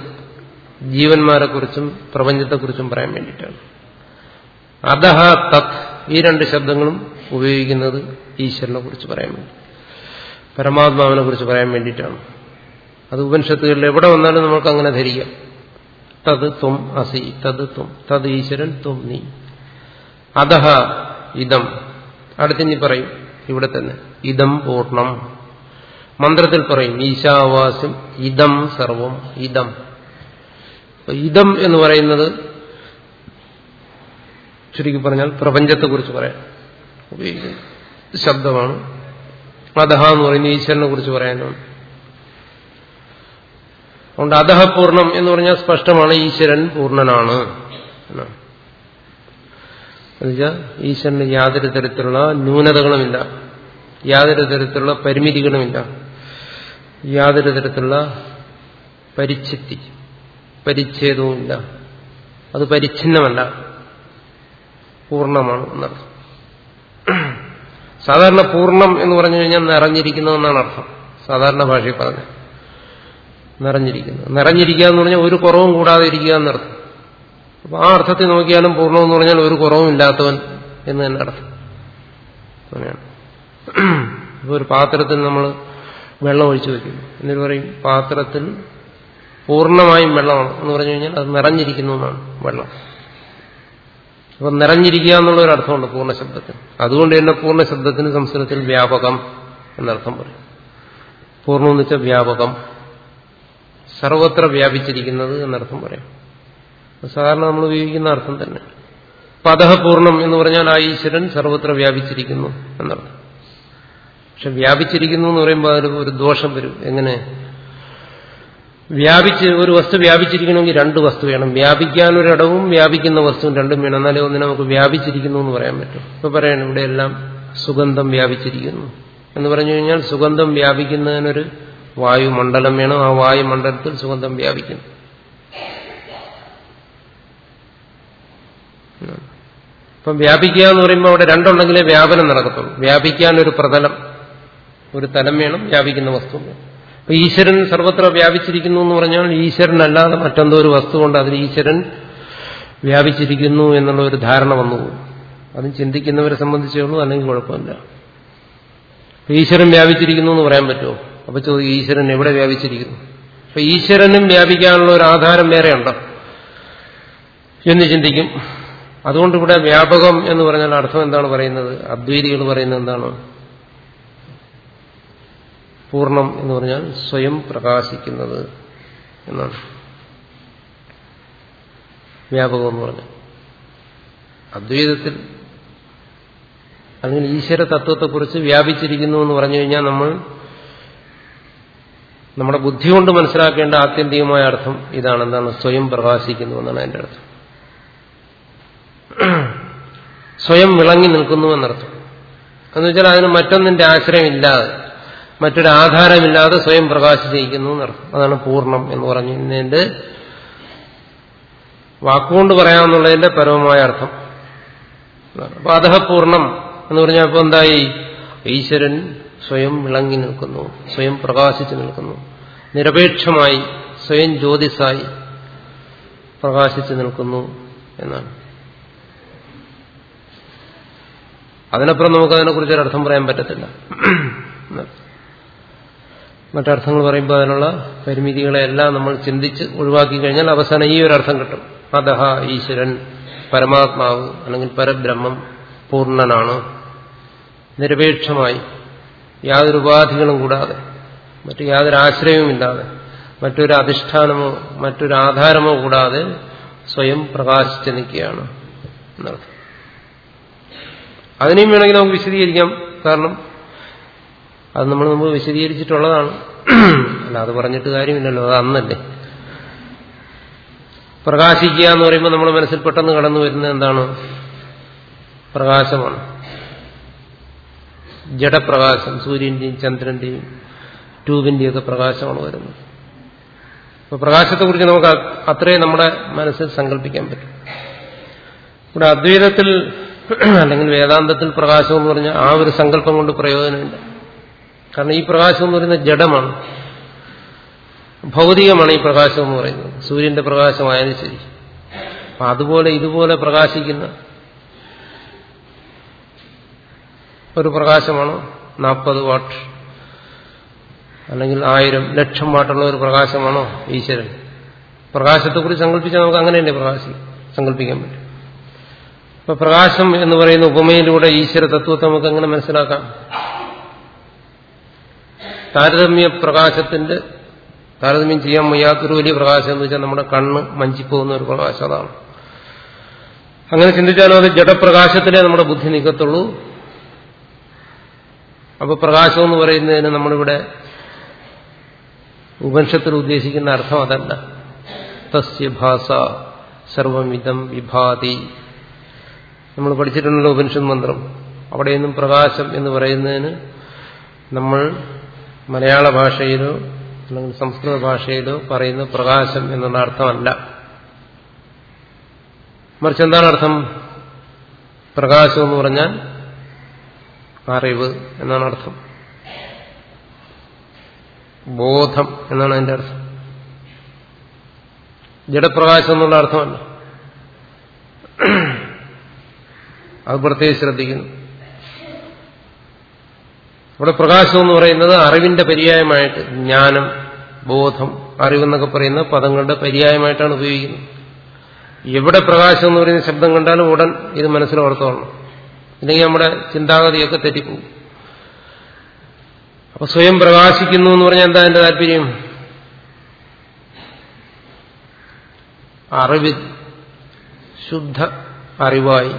ജീവന്മാരെക്കുറിച്ചും പ്രപഞ്ചത്തെക്കുറിച്ചും പറയാൻ വേണ്ടിയിട്ടാണ്. അധഹ തത് ഈ രണ്ട് ശബ്ദങ്ങളും ഉപയോഗിക്കുന്നത് ഈശ്വരനെ കുറിച്ച് പറയാൻ വേണ്ടി. പരമാത്മാവിനെ കുറിച്ച് പറയാൻ വേണ്ടിയിട്ടാണ്. അത് ഉപനിഷത്തുകളിൽ എവിടെ വന്നാലും നമുക്ക് അങ്ങനെ ധരിക്കാം. തത് ത്വം അസി തത് ത്വം തത് ഈശ്വരൻ ത്വം നീ. അധഹ ഇതം. അടുത്തിനി പറയും ഇവിടെ തന്നെ ഇതം പൂർണം മന്ത്രത്തിൽ പറയും ഈശാവാസ്യം ഇതം സർവം ഇതം. ഇതം എന്ന് പറയുന്നത് ചുരുക്കി പറഞ്ഞാൽ പ്രപഞ്ചത്തെക്കുറിച്ച് പറയാൻ ഉപയോഗിക്കുന്നു. ശബ്ദമാണ്. അധഹ എന്ന് പറയുന്ന ഈശ്വരനെ കുറിച്ച് പറയാനാണ്. അതുകൊണ്ട് അധഹ പൂർണം എന്ന് പറഞ്ഞാൽ സ്പഷ്ടമാണ് ഈശ്വരൻ പൂർണനാണ് എന്നുവെച്ചാൽ ഈശ്വരന് യാതൊരു തരത്തിലുള്ള ന്യൂനതകളുമില്ല. യാതൊരു തരത്തിലുള്ള പരിമിതികളുമില്ല. യാതൊരു തരത്തിലുള്ള പരിച്ഛിത്തി പരിച്ഛേദവുമില്ല. അത് പരിച്ഛിന്നമല്ല. പൂർണമാണ് എന്നർത്ഥം. സാധാരണ പൂർണം എന്ന് പറഞ്ഞു കഴിഞ്ഞാൽ നിറഞ്ഞിരിക്കുന്നു എന്നാണ് അർത്ഥം. സാധാരണ ഭാഷയിൽ പറഞ്ഞത്. നിറഞ്ഞിരിക്കുന്നു നിറഞ്ഞിരിക്കുക എന്ന് പറഞ്ഞാൽ ഒരു കുറവും കൂടാതെ ഇരിക്കുക എന്നർത്ഥം. അപ്പൊ ആ അർത്ഥത്തിൽ നോക്കിയാലും പൂർണം എന്ന് പറഞ്ഞാൽ ഒരു കുറവും ഇല്ലാത്തവൻ എന്ന് തന്നെ അർത്ഥം. ഇപ്പൊ ഒരു പാത്രത്തിൽ നമ്മൾ വെള്ളം ഒഴിച്ചു വെക്കുന്നു. എന്നിട്ട് പറയും പാത്രത്തിൽ പൂർണമായും വെള്ളമാണ്. എന്ന് പറഞ്ഞു കഴിഞ്ഞാൽ അത് നിറഞ്ഞിരിക്കുന്നു എന്നാണ് വെള്ളം. അപ്പൊ നിറഞ്ഞിരിക്കുക എന്നുള്ള ഒരു അർത്ഥമുണ്ട് പൂർണ ശബ്ദത്തിന് അതുകൊണ്ട് തന്നെ പൂർണ ശബ്ദത്തിന് സംസ്കൃതത്തിൽ വ്യാപകം എന്നർത്ഥം പറയും. പൂർണം എന്ന് വെച്ചാൽ വ്യാപകം. സർവത്ര വ്യാപിച്ചിരിക്കുന്നത് എന്നർത്ഥം പറയാം. സാധാരണ നമ്മൾ ഉപയോഗിക്കുന്ന അർത്ഥം തന്നെ. പദപൂർണം എന്ന് പറഞ്ഞാൽ ആ ഈശ്വരൻ സർവത്ര വ്യാപിച്ചിരിക്കുന്നു എന്നർത്ഥം. പക്ഷെ വ്യാപിച്ചിരിക്കുന്നു എന്ന് പറയുമ്പോൾ അതിൽ ഒരു ദോഷം വരും. എങ്ങനെ? വ്യാപിച്ച് ഒരു വസ്തു വ്യാപിച്ചിരിക്കണമെങ്കിൽ രണ്ട് വസ്തു വേണം. വ്യാപിക്കാൻ വ്യാപിക്കാനൊരിടവും വ്യാപിക്കുന്ന വസ്തുവും രണ്ടും വേണം. എന്നാലേ ഒന്നിനെ നമുക്ക് വ്യാപിച്ചിരിക്കുന്നു എന്ന് പറയാൻ പറ്റും. ഇപ്പൊ പറയണം ഇവിടെ എല്ലാം സുഗന്ധം വ്യാപിച്ചിരിക്കുന്നു. എന്ന് പറഞ്ഞു കഴിഞ്ഞാൽ സുഗന്ധം വ്യാപിക്കുന്നതിനൊരു വായുമണ്ഡലം വേണം. ആ വായുമണ്ഡലത്തിൽ സുഗന്ധം വ്യാപിക്കുന്നു. ഇപ്പം വ്യാപിക്കുക എന്ന് പറയുമ്പോൾ അവിടെ രണ്ടുണ്ടെങ്കിലേ വ്യാപനം നടക്കത്തുള്ളൂ. വ്യാപിക്കാൻ ഒരു പ്രതലം ഒരു തലം വേണം. വ്യാപിക്കുന്ന വസ്തു വേണം. ഈശ്വരൻ സർവത്ര വ്യാപിച്ചിരിക്കുന്നു എന്ന് പറഞ്ഞാൽ ഈശ്വരനല്ലാതെ മറ്റെന്തോ ഒരു വസ്തു കൊണ്ട് അതിൽ ഈശ്വരൻ വ്യാപിച്ചിരിക്കുന്നു എന്നുള്ള ഒരു ധാരണ വന്നു. അതും ചിന്തിക്കുന്നവരെ സംബന്ധിച്ചേ അല്ലെങ്കിൽ കുഴപ്പമില്ല. ഈശ്വരൻ വ്യാപിച്ചിരിക്കുന്നു എന്ന് പറയാൻ പറ്റുമോ? അപ്പൊ ചോദിക്കും ഈശ്വരൻ എവിടെ വ്യാപിച്ചിരിക്കുന്നു? അപ്പൊ ഈശ്വരനും വ്യാപിക്കാനുള്ള ഒരു ആധാരം വേറെ ഉണ്ടോ എന്ന് ചിന്തിക്കും. അതുകൊണ്ട് ഇവിടെ വ്യാപകം എന്ന് പറഞ്ഞാൽ അർത്ഥം എന്താണ് പറയുന്നത്? അദ്വൈതികൾ പറയുന്നത് എന്താണ്? പൂർണം എന്ന് പറഞ്ഞാൽ സ്വയം പ്രകാശിക്കുന്നത് എന്നാണ്. വ്യാപകം എന്ന് പറഞ്ഞാൽ. അദ്വൈതത്തിൽ അല്ലെങ്കിൽ ഈശ്വര തത്വത്തെക്കുറിച്ച് വ്യാപിച്ചിരിക്കുന്നു എന്ന് പറഞ്ഞു കഴിഞ്ഞാൽ നമ്മൾ നമ്മുടെ ബുദ്ധി കൊണ്ട് മനസ്സിലാക്കേണ്ട ആത്യന്തികമായ അർത്ഥം ഇതാണ്. എന്താണ്? സ്വയം പ്രകാശിക്കുന്നു എന്നാണ് അതിന്റെ അർത്ഥം. സ്വയം വിളങ്ങി നിൽക്കുന്നു എന്നർത്ഥം. എന്ന് വെച്ചാൽ അതിന് മറ്റൊന്നിന്റെ ആശ്രയമില്ലാതെ മറ്റൊരു ആധാരമില്ലാതെ സ്വയം പ്രകാശിച്ചിരിക്കുന്നു എന്നർത്ഥം അതാണ് പൂർണം എന്ന് പറഞ്ഞതിന്റെ വാക്കുകൊണ്ട് പറയാമെന്നുള്ളതിന്റെ പരമമായ അർത്ഥം. അപ്പൊ അധഃപൂർണം എന്ന് പറഞ്ഞാൽ ഇപ്പൊ എന്തായി? ഈശ്വരൻ സ്വയം വിളങ്ങി നിൽക്കുന്നു സ്വയം പ്രകാശിച്ചു നിൽക്കുന്നു. നിരപേക്ഷമായി സ്വയം ജ്യോതിസായി പ്രകാശിച്ചു നിൽക്കുന്നു എന്നാണ്. അതിനപ്പുറം നമുക്ക് അതിനെക്കുറിച്ച് ഒരു അർത്ഥം പറയാൻ പറ്റത്തില്ല. മറ്റർത്ഥങ്ങൾ പറയുമ്പോൾ അതിനുള്ള പരിമിതികളെല്ലാം നമ്മൾ ചിന്തിച്ച് ഒഴിവാക്കി കഴിഞ്ഞാൽ അവസാനം ഈ ഒരു അർത്ഥം കിട്ടും. അതഹ ഈശ്വരൻ പരമാത്മാവ് അല്ലെങ്കിൽ പരബ്രഹ്മം പൂർണനാണ്. നിരപേക്ഷമായി യാതൊരു ഉപാധികളും കൂടാതെ മറ്റു യാതൊരു ആശ്രയവുമില്ലാതെ മറ്റൊരു അധിഷ്ഠാനമോ മറ്റൊരു ആധാരമോ കൂടാതെ സ്വയം പ്രകാശിച്ച് നിൽക്കുകയാണ് എന്നർത്ഥം. അതിനെയും വേണമെങ്കിൽ നമുക്ക് വിശദീകരിക്കാം. കാരണം അത് നമ്മൾ മുമ്പ് വിശദീകരിച്ചിട്ടുള്ളതാണ്. അല്ല അത് പറഞ്ഞിട്ട് കാര്യമില്ലല്ലോ അത് അന്നല്ലേ. പ്രകാശിക്കുക എന്ന് പറയുമ്പോൾ നമ്മുടെ മനസ്സിൽ പെട്ടെന്ന് കടന്നു വരുന്നത് എന്താണ്? പ്രകാശമാണ്. ജഡപ്രകാശം സൂര്യന്റെയും ചന്ദ്രന്റെയും ട്യൂബിന്റെയും ഒക്കെ പ്രകാശമാണ് വരുന്നത്. അപ്പൊ പ്രകാശത്തെക്കുറിച്ച് നമുക്ക് അത്രേ നമ്മുടെ മനസ്സിൽ സങ്കല്പിക്കാൻ പറ്റും. ഇവിടെ അദ്വൈതത്തിൽ അല്ലെങ്കിൽ വേദാന്തത്തിൽ പ്രകാശം എന്ന് പറഞ്ഞാൽ ആ ഒരു സങ്കല്പം കൊണ്ട് പ്രയോജനമില്ല. കാരണം ഈ പ്രകാശം എന്ന് പറയുന്നത് ജഡമാണ്. ഭൗതികമാണ് ഈ പ്രകാശം എന്ന് പറയുന്നത്. സൂര്യന്റെ പ്രകാശമായാലും ശരി. അപ്പൊ അതുപോലെ ഇതുപോലെ പ്രകാശിക്കുന്ന ഒരു പ്രകാശമാണ് നാൽപ്പത് വാട്ട്. അല്ലെങ്കിൽ ആയിരം ലക്ഷം വാട്ടുള്ള ഒരു പ്രകാശമാണോ ഈശ്വരൻ? പ്രകാശത്തെക്കുറിച്ച് സങ്കല്പിച്ചാൽ നമുക്ക് അങ്ങനെ തന്നെ പ്രകാശം സങ്കല്പിക്കാൻ പറ്റും. അപ്പൊ പ്രകാശം എന്ന് പറയുന്ന ഉപമയിലൂടെ ഈശ്വര തത്വത്തെ നമുക്ക് എങ്ങനെ മനസ്സിലാക്കാം? താരതമ്യ പ്രകാശത്തിന്റെ താരതമ്യം ചെയ്യാൻ വയ്യാത്തൊരു വലിയ പ്രകാശം എന്ന് വെച്ചാൽ നമ്മുടെ കണ്ണ് മഞ്ചിപ്പോകുന്ന ഒരു പ്രകാശം അതാണ്. അങ്ങനെ ചിന്തിച്ചാലും അത് ജഡപ്രകാശത്തിലേ നമ്മുടെ ബുദ്ധി നീക്കത്തുള്ളൂ അപ്പൊ പ്രകാശം എന്ന് പറയുന്നതിന് നമ്മളിവിടെ ഉപനിഷത്തിൽ ഉദ്ദേശിക്കുന്ന അർത്ഥം അതല്ല. തസ്യ ഭാസ സർവമിതം വിഭാതി. നമ്മൾ പഠിച്ചിട്ടുണ്ടല്ലോ ഉപനിഷത് മന്ത്രം. അവിടെ നിന്നും പ്രകാശം എന്ന് പറയുന്നതിന് നമ്മൾ മലയാള ഭാഷയിലോ അല്ലെങ്കിൽ സംസ്കൃത ഭാഷയിലോ പറയുന്ന പ്രകാശം എന്നുള്ള അർത്ഥമല്ല. മറിച്ച് എന്താണ് അർത്ഥം? പ്രകാശം എന്ന് പറഞ്ഞാൽ അറിവ് എന്നാണ് അർത്ഥം. ബോധം എന്നാണ് അതിന്റെ അർത്ഥം. ജഡപ്രകാശം എന്നുള്ള അർത്ഥമല്ല. അത് പ്രത്യേകിച്ച് ശ്രദ്ധിക്കുന്നു. ഇവിടെ പ്രകാശം എന്ന് പറയുന്നത് അറിവിന്റെ പര്യായമായിട്ട് ജ്ഞാനം ബോധം അറിവെന്നൊക്കെ പറയുന്ന പദങ്ങളുടെ പര്യായമായിട്ടാണ് ഉപയോഗിക്കുന്നത്. എവിടെ പ്രകാശം എന്ന് പറയുന്ന ശബ്ദം കണ്ടാലും ഉടൻ ഇത് മനസ്സിൽ ഓർത്തോളണം. ഇല്ലെങ്കിൽ നമ്മുടെ ചിന്താഗതിയൊക്കെ തെറ്റിപ്പോകും. അപ്പൊ സ്വയം പ്രകാശിക്കുന്നു എന്ന് പറഞ്ഞാൽ എന്താ എന്റെ താല്പര്യം? അറിവിൽ ശുദ്ധ അറിവായി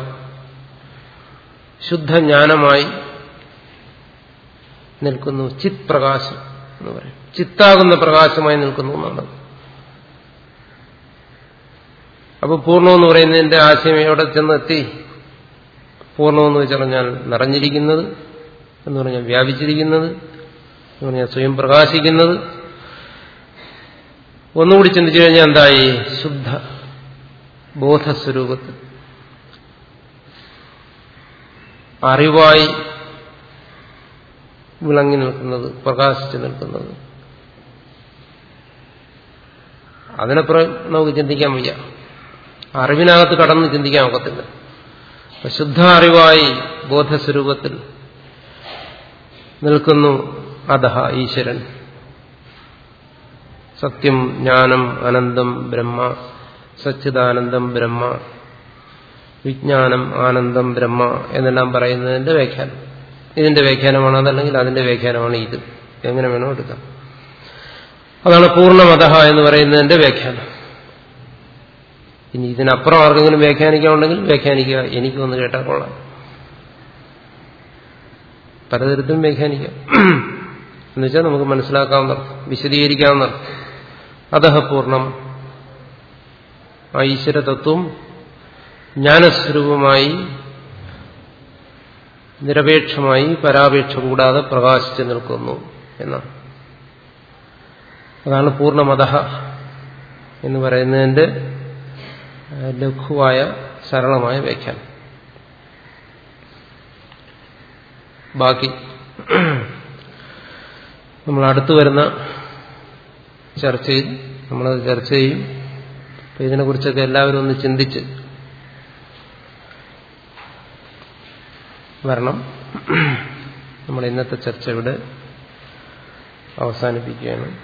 ശുദ്ധജ്ഞാനമായി നിൽക്കുന്നു. ചിത് പ്രകാശം എന്ന് പറയും. ചിത്താകുന്ന പ്രകാശമായി നിൽക്കുന്നു എന്നാണ്. അപ്പൊ പൂർണമെന്ന് പറയുന്നതിന്റെ ആശയം എവിടെ ചെന്നെത്തി? പൂർണമെന്ന് വെച്ചാൽ വെച്ചറിഞ്ഞാൽ നിറഞ്ഞിരിക്കുന്നത് എന്ന് പറഞ്ഞാൽ വ്യാപിച്ചിരിക്കുന്നത് എന്ന് പറഞ്ഞാൽ സ്വയം പ്രകാശിക്കുന്നത്. ഒന്നുകൂടി ചിന്തിച്ചു കഴിഞ്ഞാൽ എന്തായി? ശുദ്ധ ബോധസ്വരൂപത്തിൽ. അറിവായി വിളങ്ങി നിൽക്കുന്നത് പ്രകാശിച്ചു നിൽക്കുന്നത്. അതിനപ്പുറം നമുക്ക് ചിന്തിക്കാൻ വയ്യ. അറിവിനകത്ത് കടന്ന് ചിന്തിക്കാൻ ഒക്കത്തില്ല. ശുദ്ധ അറിവായി ബോധസ്വരൂപത്തിൽ നിൽക്കുന്നു അധഹ ഈശ്വരൻ. സത്യം ജ്ഞാനം അനന്തം ബ്രഹ്മ സച്ചിദാനന്ദം ബ്രഹ്മ വിജ്ഞാനം ആനന്ദം ബ്രഹ്മ എന്നെല്ലാം പറയുന്നതിന്റെ വ്യാഖ്യാനം. ഇതിന്റെ വ്യാഖ്യാനമാണ് അതല്ലെങ്കിൽ അതിന്റെ വ്യാഖ്യാനമാണ് ഇത്? എങ്ങനെ വേണോ എടുക്കാം. അതാണ് പൂർണമത എന്ന് പറയുന്നതിന്റെ വ്യാഖ്യാനം. ഇനി ഇതിനപ്പുറം ആർക്കെങ്കിലും വ്യാഖ്യാനിക്കാനുണ്ടെങ്കിൽ വ്യാഖ്യാനിക്കുക. എനിക്കൊന്ന് കേട്ടാൽ കൊള്ളാം. പലതരത്തിലും വ്യാഖ്യാനിക്കാം. എന്നുവെച്ചാൽ നമുക്ക് മനസ്സിലാക്കാവുന്ന വിശദീകരിക്കാവുന്ന അതഹ പൂർണം ആ ഈശ്വരതത്വം ജ്ഞാനസ്വരൂപമായി നിരപേക്ഷമായി പരാപേക്ഷ കൂടാതെ പ്രകാശിച്ചു നിൽക്കുന്നു എന്നാണ് അതാണ് പൂർണമത എന്ന് പറയുന്നതിന്റെ ലഘുവായ സരളമായ വ്യാഖ്യാനം. ബാക്കി നമ്മൾ അടുത്തു വരുന്ന ചർച്ചയിൽ നമ്മളത് ചർച്ച ചെയ്യും. ഇതിനെക്കുറിച്ചൊക്കെ എല്ലാവരും ഒന്ന് ചിന്തിച്ച് വരണം. നമ്മൾ ഇന്നത്തെ ചർച്ച ഇവിടെ അവസാനിപ്പിക്കുകയാണ്.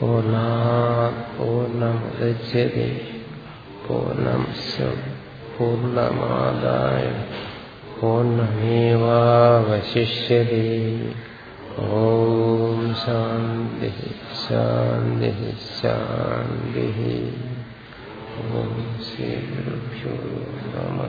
പൂർണം പൂർണമേവാവശിഷ്യത്തെ ഓം ശാന്തി ശാന്തി ശാന്തി ഓം ശ്രീ ഗുരുഭ്യോ നമ